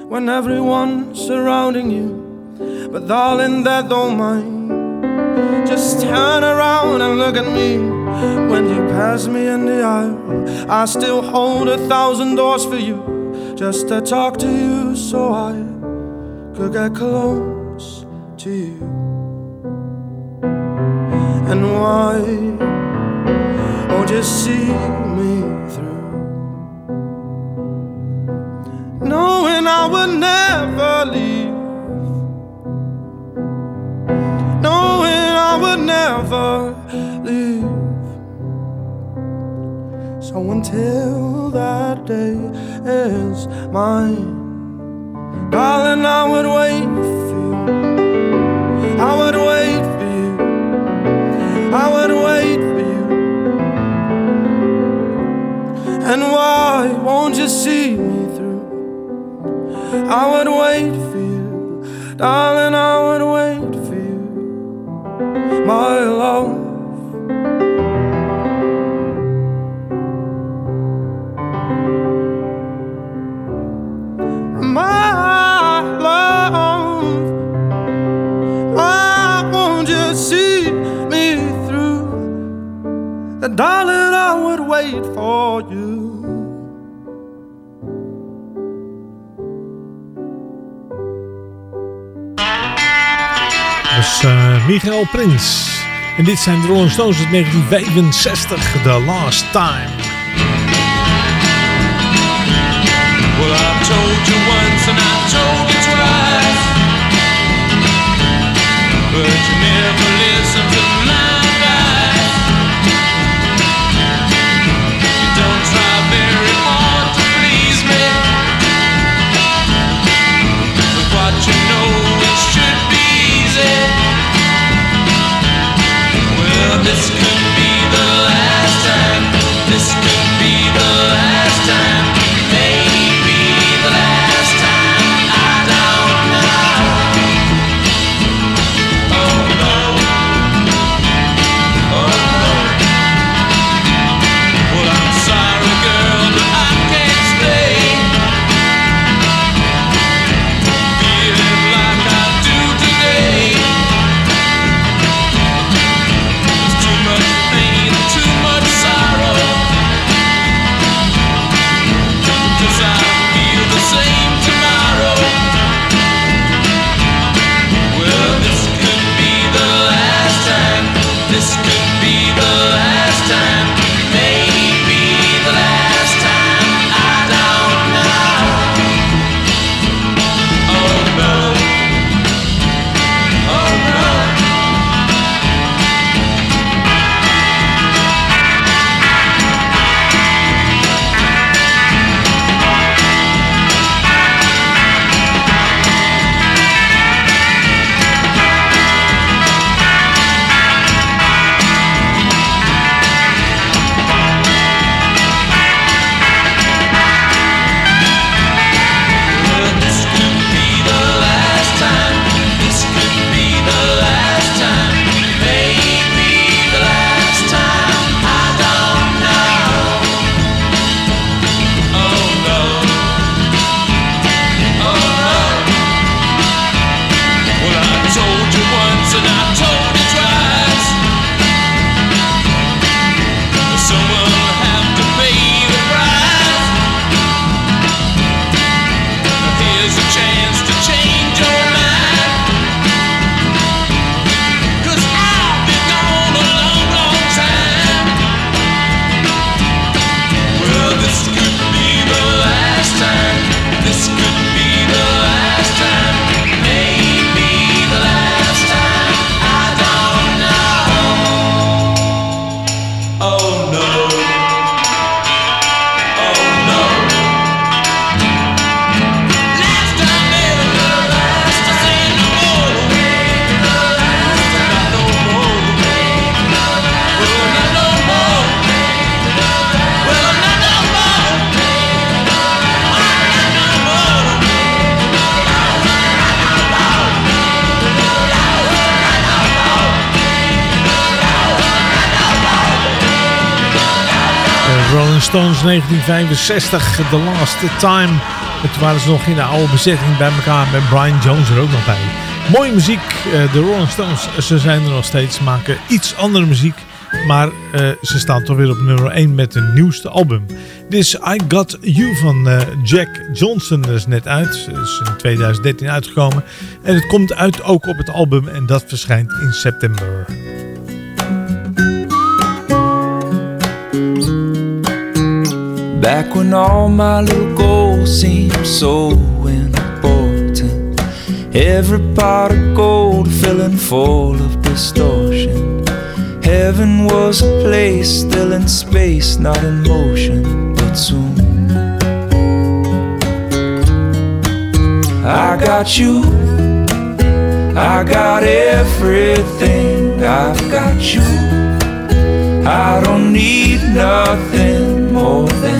when everyone's surrounding you. But darling, that don't mind. Just turn around and look at me when you pass me in the aisle. I still hold a thousand doors for you just to talk to you so I could get close to you. And why won't you see me through? Knowing I would never leave. Knowing I would never leave. So until that day is mine, darling, I would wait for you. I would wait for you. I would wait for you. And why won't you see me through? I would wait for you, darling. I would wait for you, my love. Through? Darling, I would wait for you. Dat is eh, Michael Prins. En dit zijn de Rolling Stones uit 1965, The Last Time. Well, I told you once and I told you twice, 1965, The Last Time. Toen waren ze nog in de oude bezetting bij elkaar met Brian Jones er ook nog bij. Mooie muziek, eh, de Rolling Stones, ze zijn er nog steeds, maken iets andere muziek. Maar eh, ze staan toch weer op nummer 1 met hun nieuwste album. Dit is I Got You van eh, Jack Johnson. Dat is net uit. Dat is in 2013 uitgekomen. En het komt uit ook op het album en dat verschijnt in september. Back when all my little goals seemed so important. Every pot of gold filling full of distortion. Heaven was a place still in space, not in motion, but soon. I got you, I got everything, I've got you. I don't need nothing more than.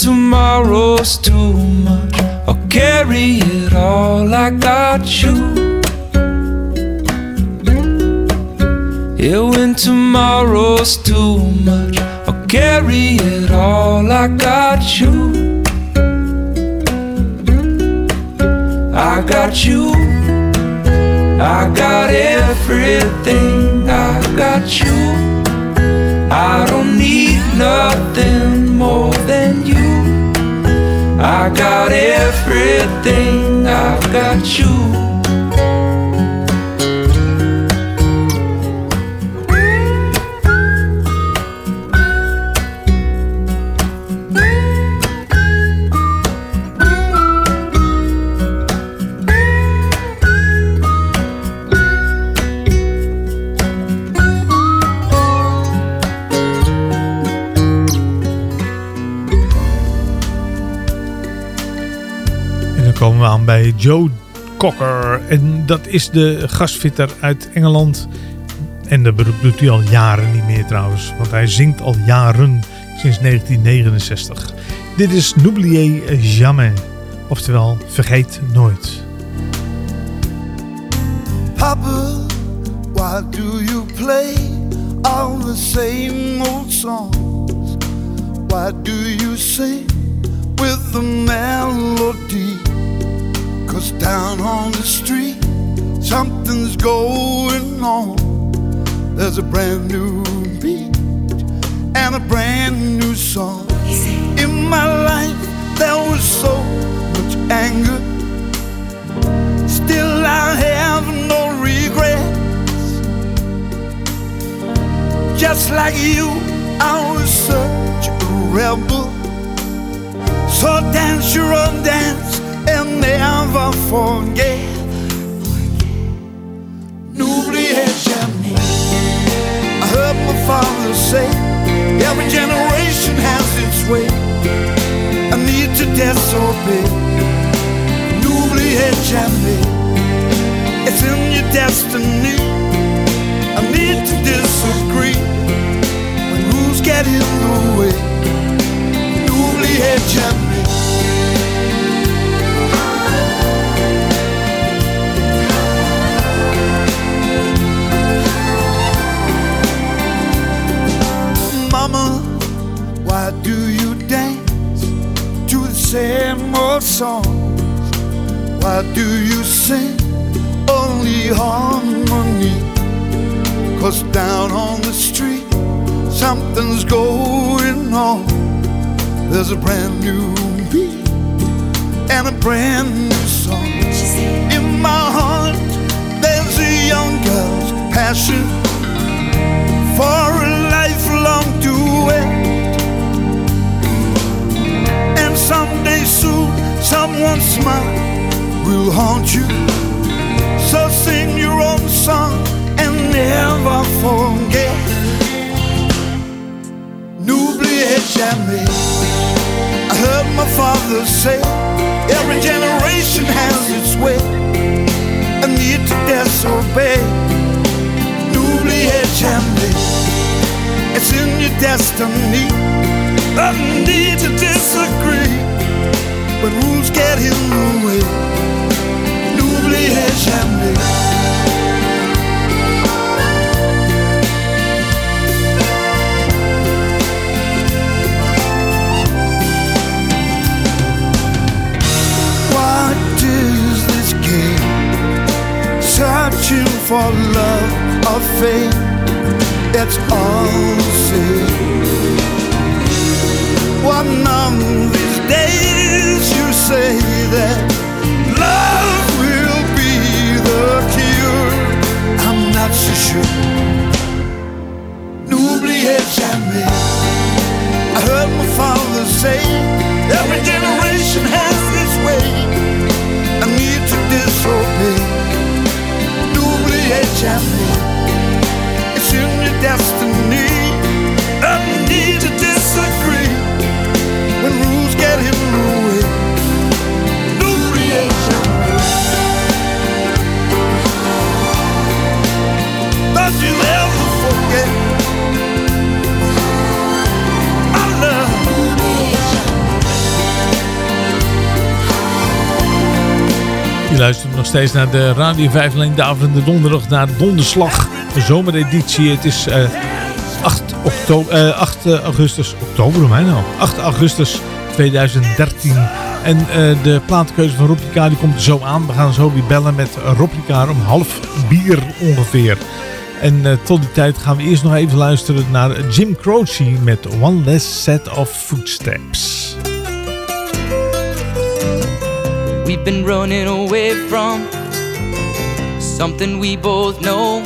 tomorrow's too much, I'll carry it all. I got you. Yeah, when tomorrow's too much, I'll carry it all. I got you. I got you. I got everything. I got you. I don't need nothing more than you. I got everything. I've got you. Joe Cocker. En dat is de gastfitter uit Engeland. En dat doet hij al jaren niet meer trouwens. Want hij zingt al jaren, sinds 1969. Dit is N'oubliez jamais. Oftewel, vergeet nooit. Papa, why do you play all the same old songs? Why do you sing with the melody? Cause down on the street, something's going on. There's a brand new beat and a brand new song. In my life, there was so much anger. Still, I have no regrets. Just like you, I was such a rebel. So dance your own dance never forget. N'oubliez jamais. I heard my father say, every generation has its way. I need to disobey. N'oubliez jamais. It's in your destiny. I need to disagree. When rules get in the way. N'oubliez jamais. Songs? Why do you sing only harmony? Cause down on the street, something's going on. There's a brand new beat and a brand new song. In my heart, there's a young girl's passion for a lifelong duet. Someone's smile will haunt you. So sing your own song and never forget. N'oubliez jamais. I heard my father say, every generation has its way. A need to disobey. N'oubliez jamais. It's in your destiny. A need to disagree. But rules get in the way. N'oubliez jamais. What is this game? Searching for love or fame. It's all the same. Days you say that love will be the cure. I'm not so sure. I heard my father say, every generation has its way. I need to disobey. Je luistert nog steeds naar de Radio 5 alleen de donderdag naar Donderslag, de zomereditie. Het is eh, 8, oktober, eh, 8 augustus, oktober hoe mij nou, 8 augustus 2013. En eh, de plaatkeuze van Rob Ricard die komt zo aan. We gaan zo weer bellen met Rob om half bier ongeveer. En eh, tot die tijd gaan we eerst nog even luisteren naar Jim Croce met One Less Set of Footsteps. We've been running away from something we both know.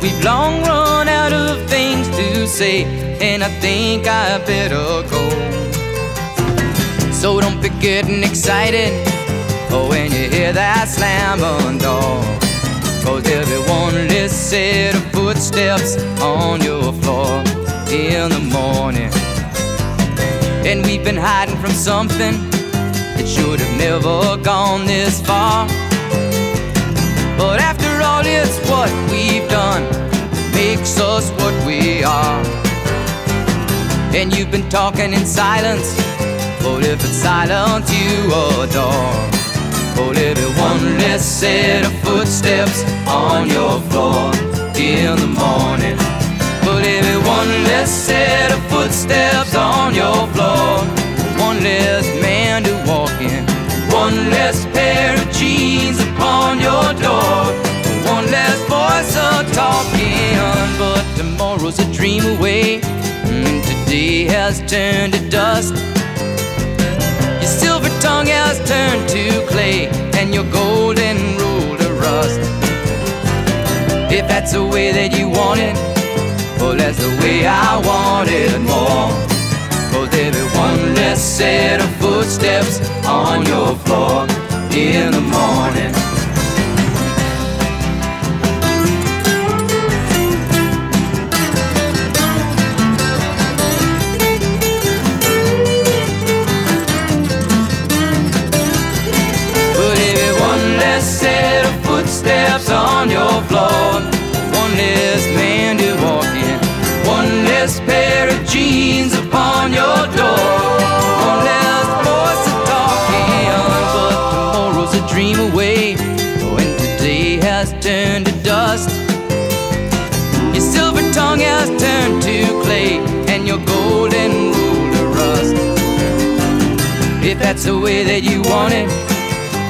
We've long run out of things to say, and I think I better go. So don't be getting excited oh, when you hear that slam on door. Cause be one less set of footsteps on your floor in the morning. And we've been hiding from something never gone this far. But after all, it's what we've done that makes us what we are. And you've been talking in silence, but if it's silence you adore, well, there'll one less set of footsteps on your floor in the morning. But every one less set of footsteps on your floor, one less man one less pair of jeans upon your door, one less voice a talking. But tomorrow's a dream away, and today has turned to dust. Your silver tongue has turned to clay, and your golden rule to rust. If that's the way that you want it, well, that's the way I want it more. Less set of footsteps on your floor in the morning. But every one less set of footsteps on your floor, one less man to walk in, one less pair of jeans upon your door, If that's the way that you want it,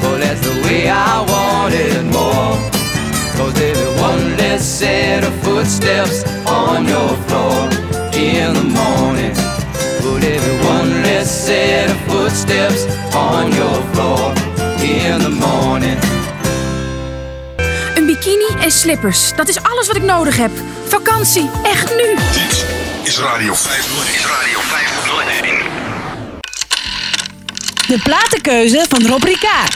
well, that's the way I want it more. Cause there'll be one less set of footsteps on your floor in the morning. Put every one less set of footsteps on your floor in the morning. Een bikini en slippers. Dat is alles wat ik nodig heb. Vakantie, echt nu. Dit is Radio 501. Is Radio 501. De platenkeuze van Rob Ricard.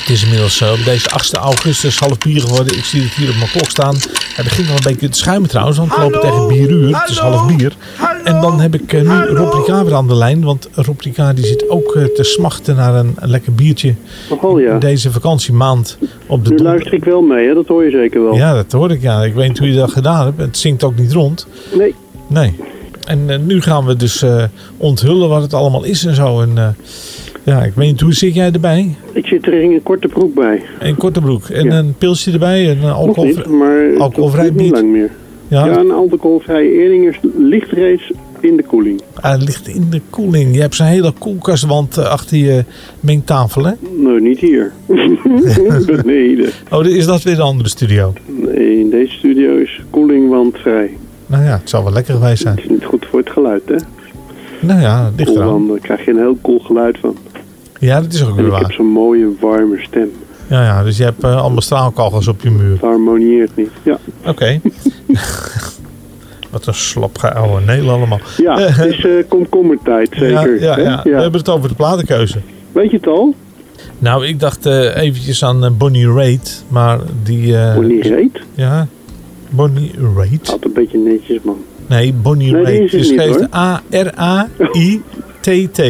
Het is inmiddels eh, op deze 8 augustus half bier geworden. Ik zie het hier op mijn klok staan. Het begint al een beetje te schuimen trouwens, want we lopen tegen bieruur. Het is half bier. En dan heb ik eh, nu Rob Ricard weer aan de lijn. Want Rob Ricard die zit ook eh, te smachten naar een, lekker biertje. Oh ja. Deze vakantiemaand op de Nu luister ik wel mee, hè? dat hoor je zeker wel. Ja, dat hoor ik. Ja. Ik weet niet hoe je dat gedaan hebt. Het zingt ook niet rond. Nee. Nee. En nu gaan we dus eh, onthullen wat het allemaal is en zo. En eh, ja, ik weet niet, hoe zit jij erbij? Ik zit er in een korte broek bij. Een korte broek. En een pilsje erbij. En een alcohol, niet, maar alcoholvrij niet lang meer. Ja? Ja, een alcoholvrije Eringers ligt reeds in de koeling. Ah, het ligt in de koeling. Je hebt zo'n hele koelkastwand eh, achter je mengtafel, hè? Nee, niet hier. nee, de- Oh, is dat weer de andere studio? nee, in deze studio is koelingwandvrij. Nou ja, het zal wel lekker geweest zijn. Het is niet goed voor het geluid, hè? Nou ja. Koelwand, daar krijg je een heel cool geluid van. Ja, dat is ook En weer ik heb waar. zo'n mooie, warme stem. Ja, ja, dus je hebt eh, allemaal straalkachels op je muur. Het harmonieert niet. Ja, Oké. Wat een slapgeouwe Nederland allemaal. ja het is eh komkommertijd, zeker. Ja, ja, ja. We hebben het over de platenkeuze. Weet je het al? Nou, ik dacht eh, eventjes aan eh, Bonnie Raitt, maar die... eh, Bonnie Raitt? Ja, Bonnie Raitt. Altijd een beetje netjes, man. Nee, Bonnie Nee, Raitt. is Je schrijft. A-R-A-I-T-T.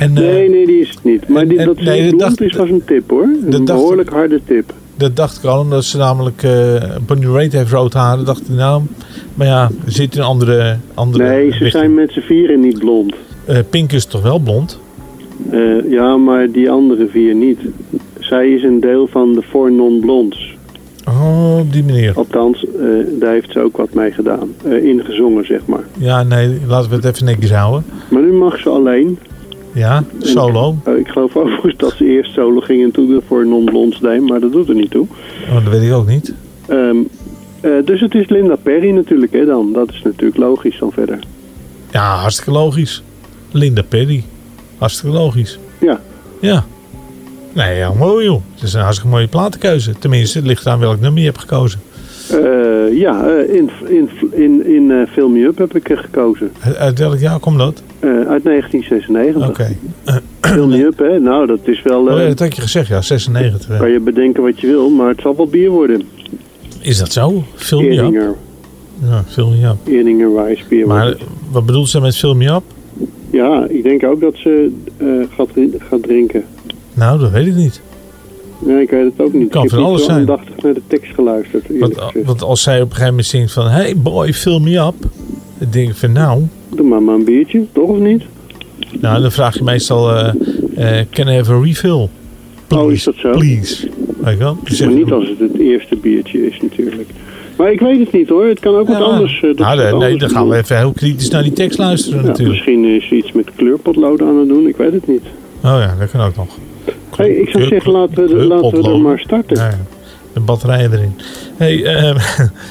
En, eh, nee, nee, die is het niet. Maar die, en- dat nee, blond dacht- is was een tip, hoor. Een dacht behoorlijk harde tip. Dat dacht ik al, omdat ze namelijk... eh, Bonnie Raitt heeft rood haar. Dacht ik nou... Maar ja, er zit een andere... andere Nee, ze richting. zijn met z'n vieren niet blond. Eh, Pink is toch wel blond? Ja, maar die andere vier niet. Zij is een deel van de Four Non-Blondes. Oh, op die manier. Althans, eh, daar heeft ze ook wat mee gedaan. Ingezongen, zeg maar. Ja, nee, laten we het even netjes houden. Maar nu mag ze alleen. Ja, solo. Eh, ik geloof overigens dat ze eerst solo ging en toen de Four Non-Blondes deed. Maar dat doet er niet toe. Oh, dat weet ik ook niet. Ehm, eh, dus het is Linda Perry natuurlijk, hè dan. Dat is natuurlijk logisch dan verder. Ja, hartstikke logisch. Linda Perry. Hartstikke logisch. Ja. Ja. Nee, ja, mooi joh. Het is een hartstikke mooie platenkeuze. Tenminste, het ligt aan welk nummer je hebt gekozen. Eh, ja, eh, in, in, in, in eh, Fill Me Up heb ik gekozen. Uit- welk jaar komt dat? Uit 1996. Oké. Fill Me Up, hè? Nou, dat is wel... Oh ja, dat had je gezegd, ja, 96. hè. Kan je bedenken wat je wil, maar het zal wel bier worden. Is dat zo? Film me up? Ja, film me up. Eeringer Wijs bier Maar wat bedoelt ze met film me up? Ja, ik denk ook dat ze gaat, gaat drinken. Nou, dat weet ik niet. Nee, ik weet het ook niet. Kan ik heb alles zijn. aandachtig naar de tekst geluisterd. Want, als zij op een gegeven moment zingt van... Hey boy, film me up. Dan denk ik van nou... Doe maar maar een biertje, toch of niet? Nou, dan vraag je meestal... eh eh can I have a refill? oh, is dat zo? Please. Weet wel? Maar niet als het het eerste biertje is natuurlijk. Maar ik weet het niet hoor, het kan ook wat anders. eh, Nou, nee, anders dan gaan we even heel kritisch naar die tekst luisteren Ja, natuurlijk. misschien is ze iets met kleurpotloden aan het doen, ik weet het niet. Oh ja, dat kan ook nog. Hey, ik zou zeggen, laten we, laten we er maar starten. Ja, de batterijen erin. Hey, ehm,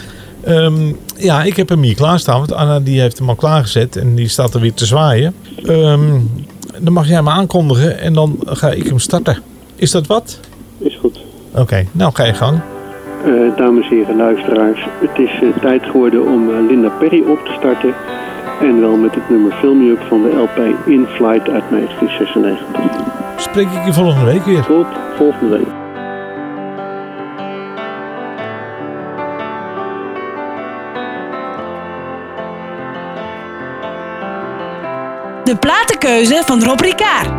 ehm, ja, ik heb hem hier klaarstaan. Want Anna die heeft hem al klaargezet. En die staat er weer te zwaaien. Ehm, dan mag jij me aankondigen. En dan ga ik hem starten. Is dat wat? Is goed. Oké, nou ga je gang. Eh, dames en heren luisteraars, het is eh, tijd geworden om eh, Linda Perry op te starten. En wel met het nummer Film Up van de LP In Flight uit 1996. Spreek ik je volgende week weer. Tot volgende week. De platenkeuze van Rob Ricard.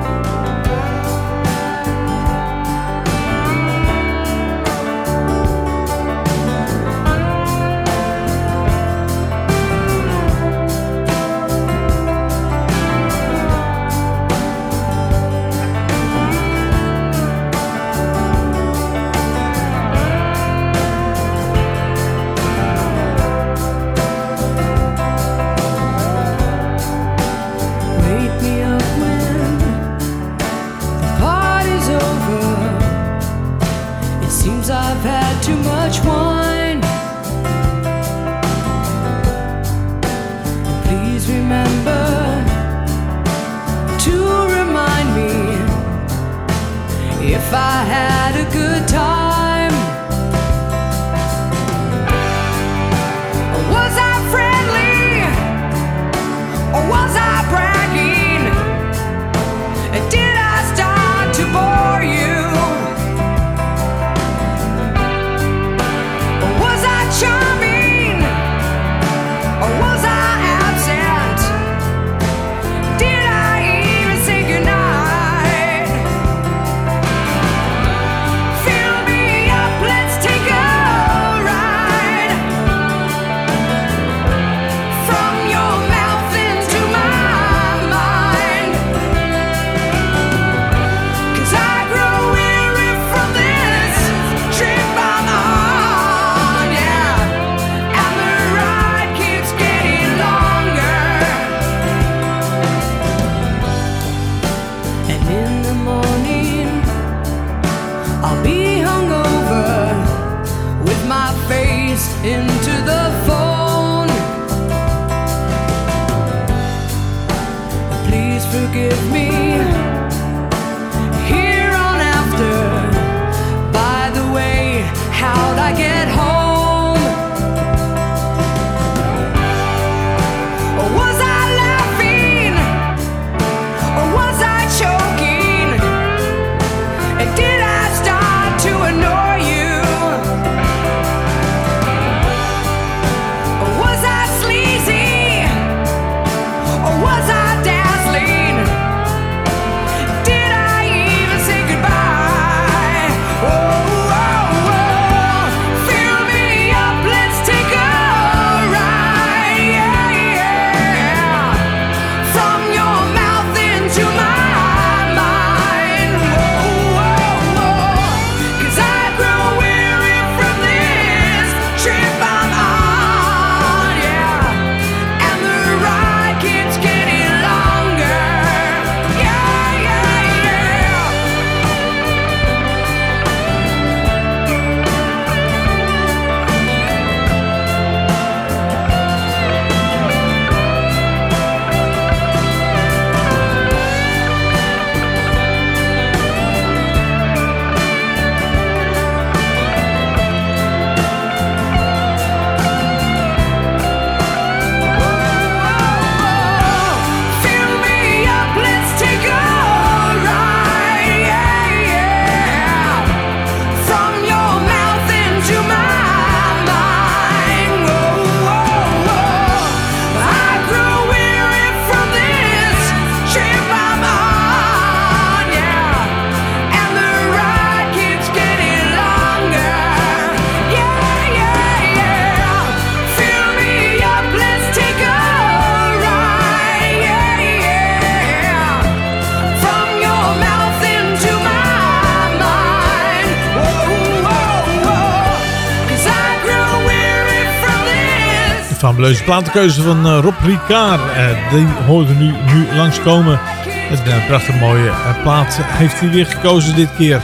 platenkeuze. Platenkeuze van eh, Rob Ricard. Uh, die hoorde nu, nu langskomen. Het is een prachtig mooie plaat heeft hij weer gekozen dit keer.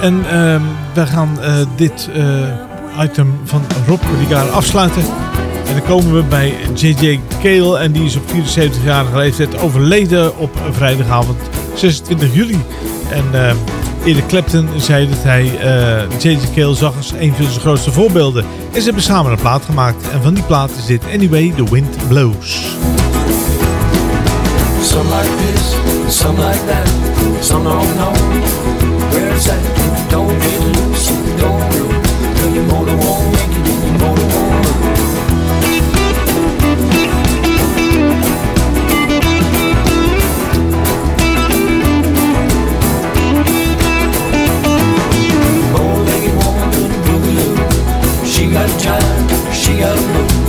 En ehm, we gaan dit item van Rob Ricard afsluiten. En dan komen we bij J.J. Kale. En die is op 74-jarige leeftijd overleden op vrijdagavond 26 juli. En... Ehm, Eric Clapton zei dat hij J.J. Kale zag als een van zijn grootste voorbeelden. En ze hebben samen een plaat gemaakt. En van die plaat is dit Anyway The Wind Blows. Some like this, some like that, some don't know where's that. Don't get loose, don't do. Till your motor won't make it, your motor she got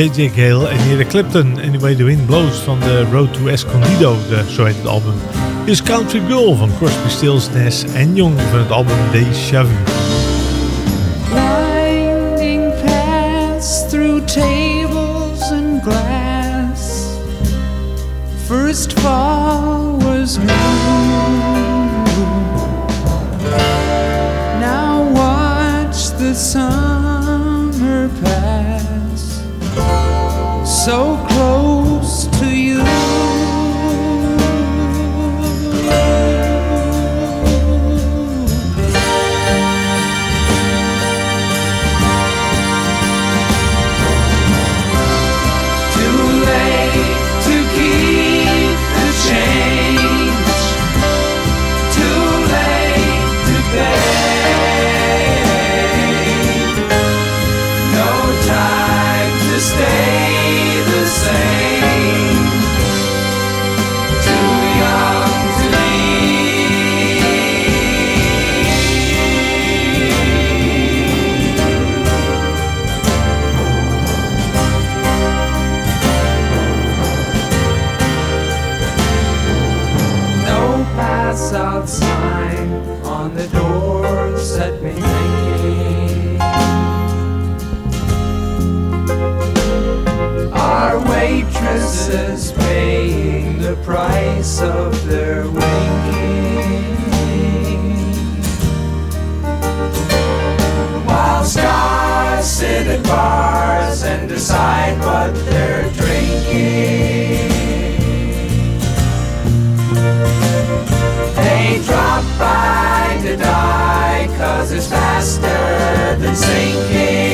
J.J. Gale en hier de Clipton. And the Wind Blows van de Road to Escondido, de, zo heet het album. Is Country Girl van Crosby, Stills, Nash en Young van het album Deja Vu. what they're drinking. They drop by to die, cause it's faster than sinking.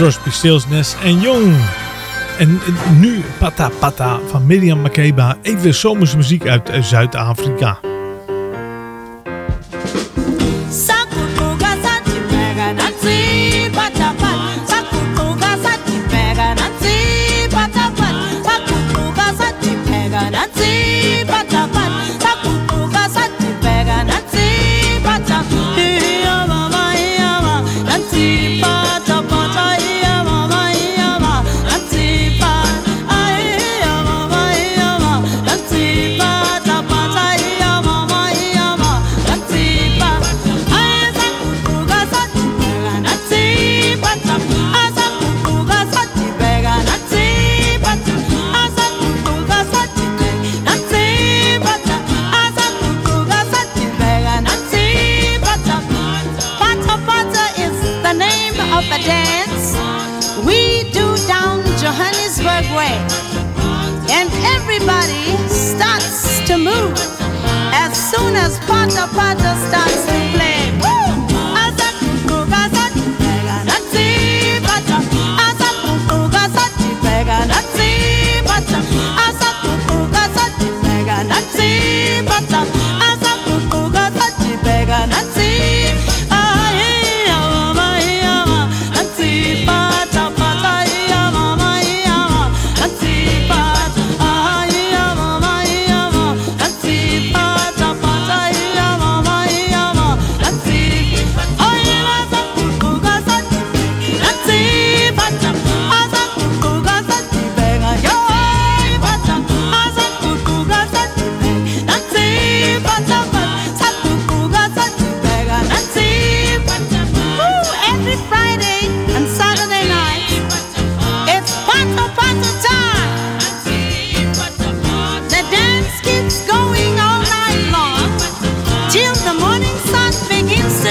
Crosby, Stills, en Young. En nu Pata Pata van Miriam Makeba. Even zomerse muziek uit Zuid-Afrika. Soon as Pata Pata starts. to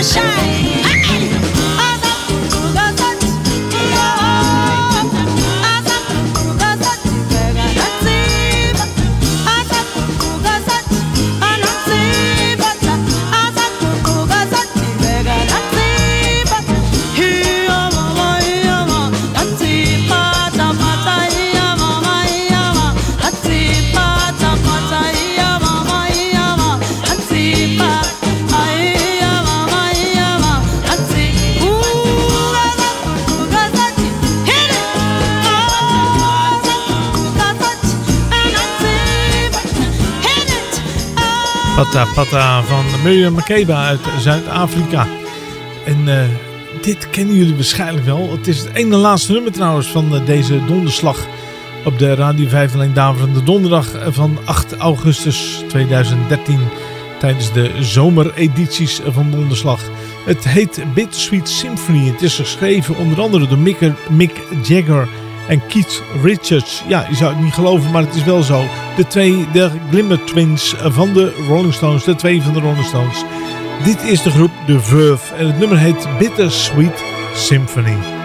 shine. Pata van Miriam Makeba uit Zuid-Afrika. En eh, dit kennen jullie waarschijnlijk wel. Het is het ene laatste nummer trouwens van eh, deze donderslag op de Radio 5 alleen Daverende Donderdag eh, van 8 augustus 2013 tijdens de zomeredities van Donderslag. Het heet Bittersweet Symphony. Het is geschreven onder andere door Mick, Mick Jagger en Keith Richards. Ja, je zou het niet geloven, maar het is wel zo. De twee, de Glimmer Twins van de Rolling Stones. De twee van de Rolling Stones. Dit is de groep The Verve. En het nummer heet Bittersweet Symphony.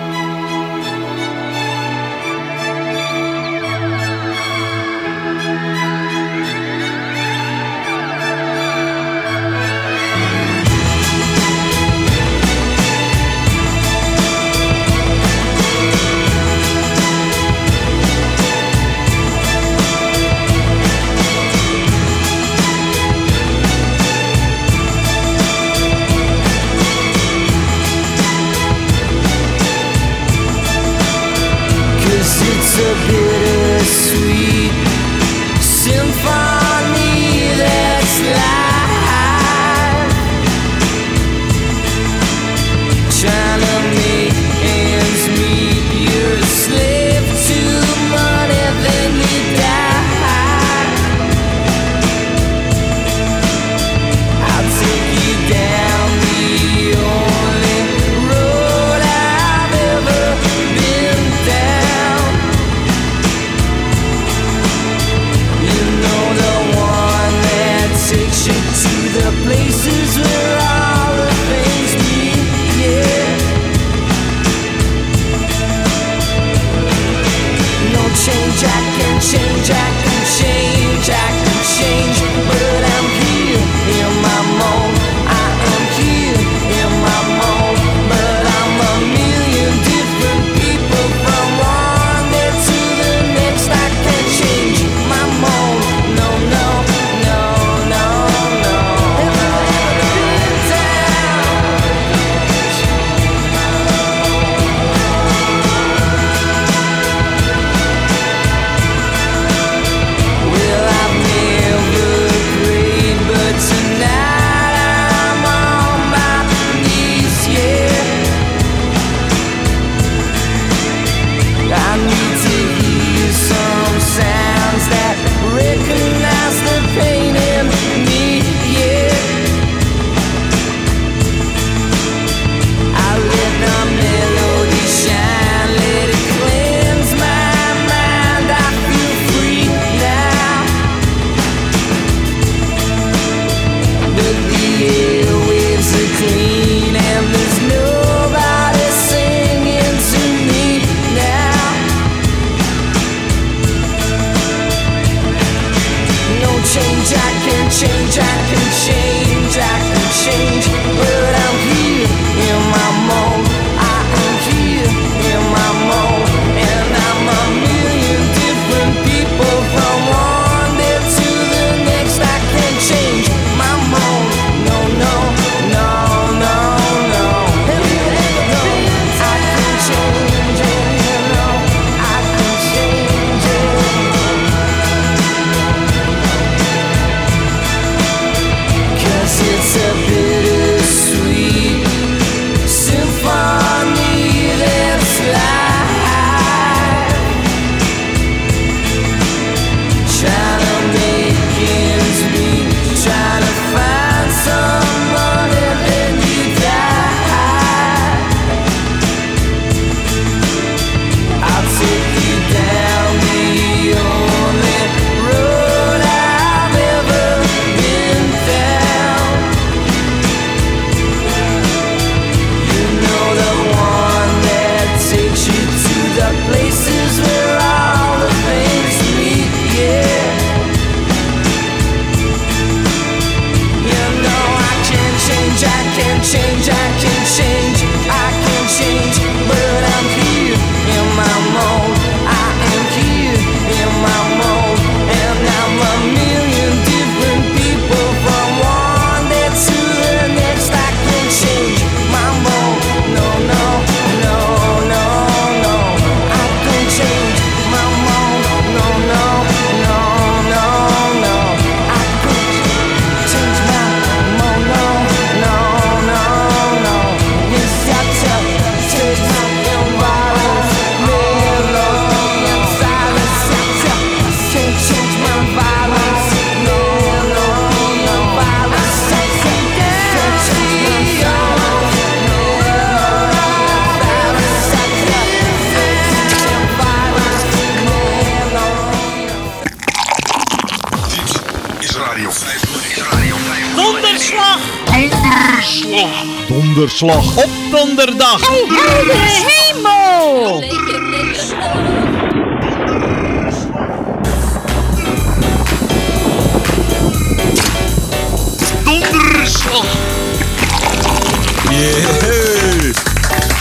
Yeah!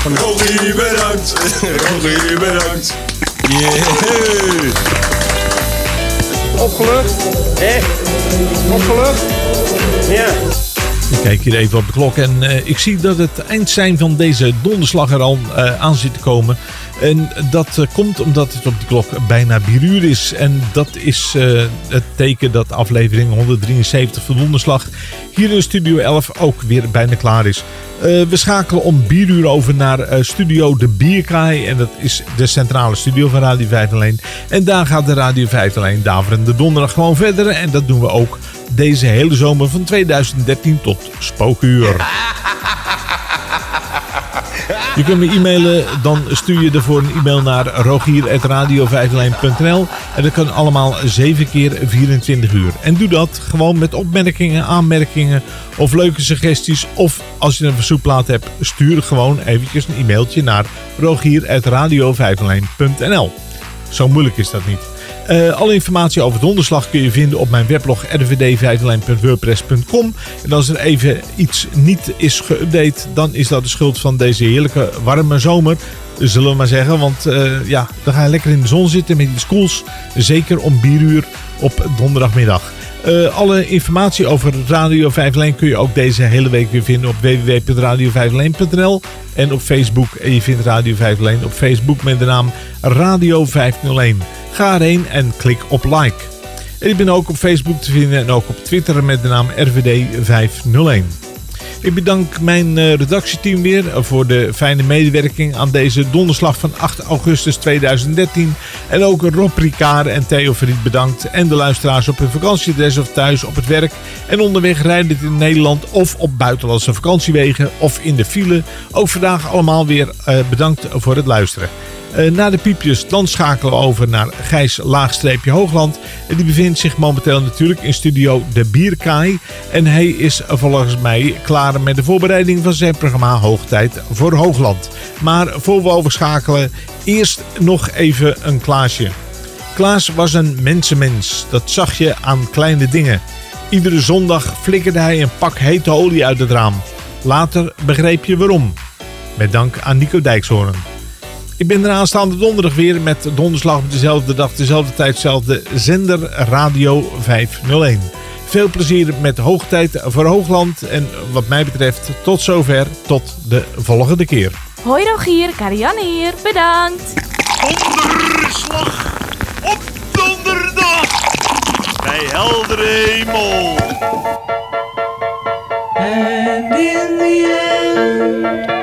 Rogier, bedankt! Rogier, bedankt! Yeah! Opgelucht? Hé? Opgelucht? Ja. Ik kijk hier even op de klok en eh, ik zie dat het eind zijn van deze donderslag er al eh, aan zit te komen. En dat eh, komt omdat het op de klok bijna 4 uur is. En dat is eh, het teken dat aflevering 173 van Donderslag hier in Studio 11 ook weer bijna klaar is. Eh, we schakelen om 4 uur over naar Studio De Bierkaai. En dat is de centrale studio van Radio 501. En daar gaat de Radio 501 Daverende Donderdag gewoon verder. En dat doen we ook deze hele zomer van 2013 tot spookuur. Je kunt me e-mailen, dan stuur je ervoor een e-mail naar rogier.radio501.nl en dat kan allemaal 7 keer 24 uur. En doe dat gewoon met opmerkingen, aanmerkingen of leuke suggesties. Of als je een verzoekplaat hebt, stuur gewoon eventjes een e-mailtje naar rogier.radio501.nl Zo moeilijk is dat niet. Eh, alle informatie over donderslag kun je vinden op mijn weblog rvd501.wordpress.com. En als er even iets niet is geüpdate, dan is dat de schuld van deze heerlijke warme zomer. Zullen we maar zeggen, want eh, ja, dan ga je lekker in de zon zitten met die schools. Zeker om 4 uur op donderdagmiddag. Eh, alle informatie over Radio 501 kun je ook deze hele week weer vinden op www.radio501.nl en op Facebook. En je vindt Radio 501 op Facebook met de naam Radio 501. Ga erheen en klik op like. En ik ben ook op Facebook te vinden en ook op Twitter met de naam RVD 501. Ik bedank mijn eh, redactieteam weer voor de fijne medewerking aan deze donderslag van 8 augustus 2013. En ook Rob Ricard en Theo Verriet bedankt. En de luisteraars op hun vakantieadres of thuis op het werk. En onderweg rijdend in Nederland of op buitenlandse vakantiewegen of in de file. Ook vandaag allemaal weer eh, bedankt voor het luisteren. Eh, na de piepjes dan schakelen we over naar Gijs Laagstreepje Hoogland. Die bevindt zich momenteel natuurlijk in studio De Bierkaai. En hij is volgens mij klaar met de voorbereiding van zijn programma Hoogtijd voor Hoogland. Maar voor we overschakelen, eerst nog even een Klaasje. Klaas was een mensenmens. Dat zag je aan kleine dingen. Iedere zondag flikkerde hij een pak hete olie uit het raam. Later begreep je waarom. Met dank aan Nico Dijkshoorn. Ik ben er aanstaande donderdag weer met donderslag op dezelfde dag, dezelfde tijd, dezelfde zender Radio 501. Veel plezier met Hoogtijd voor Hoogland. En wat mij betreft tot zover. Tot de volgende keer. Hoi Rogier, Karianne hier. Bedankt. Donderslag op donderdag bij heldere hemel. And in the end.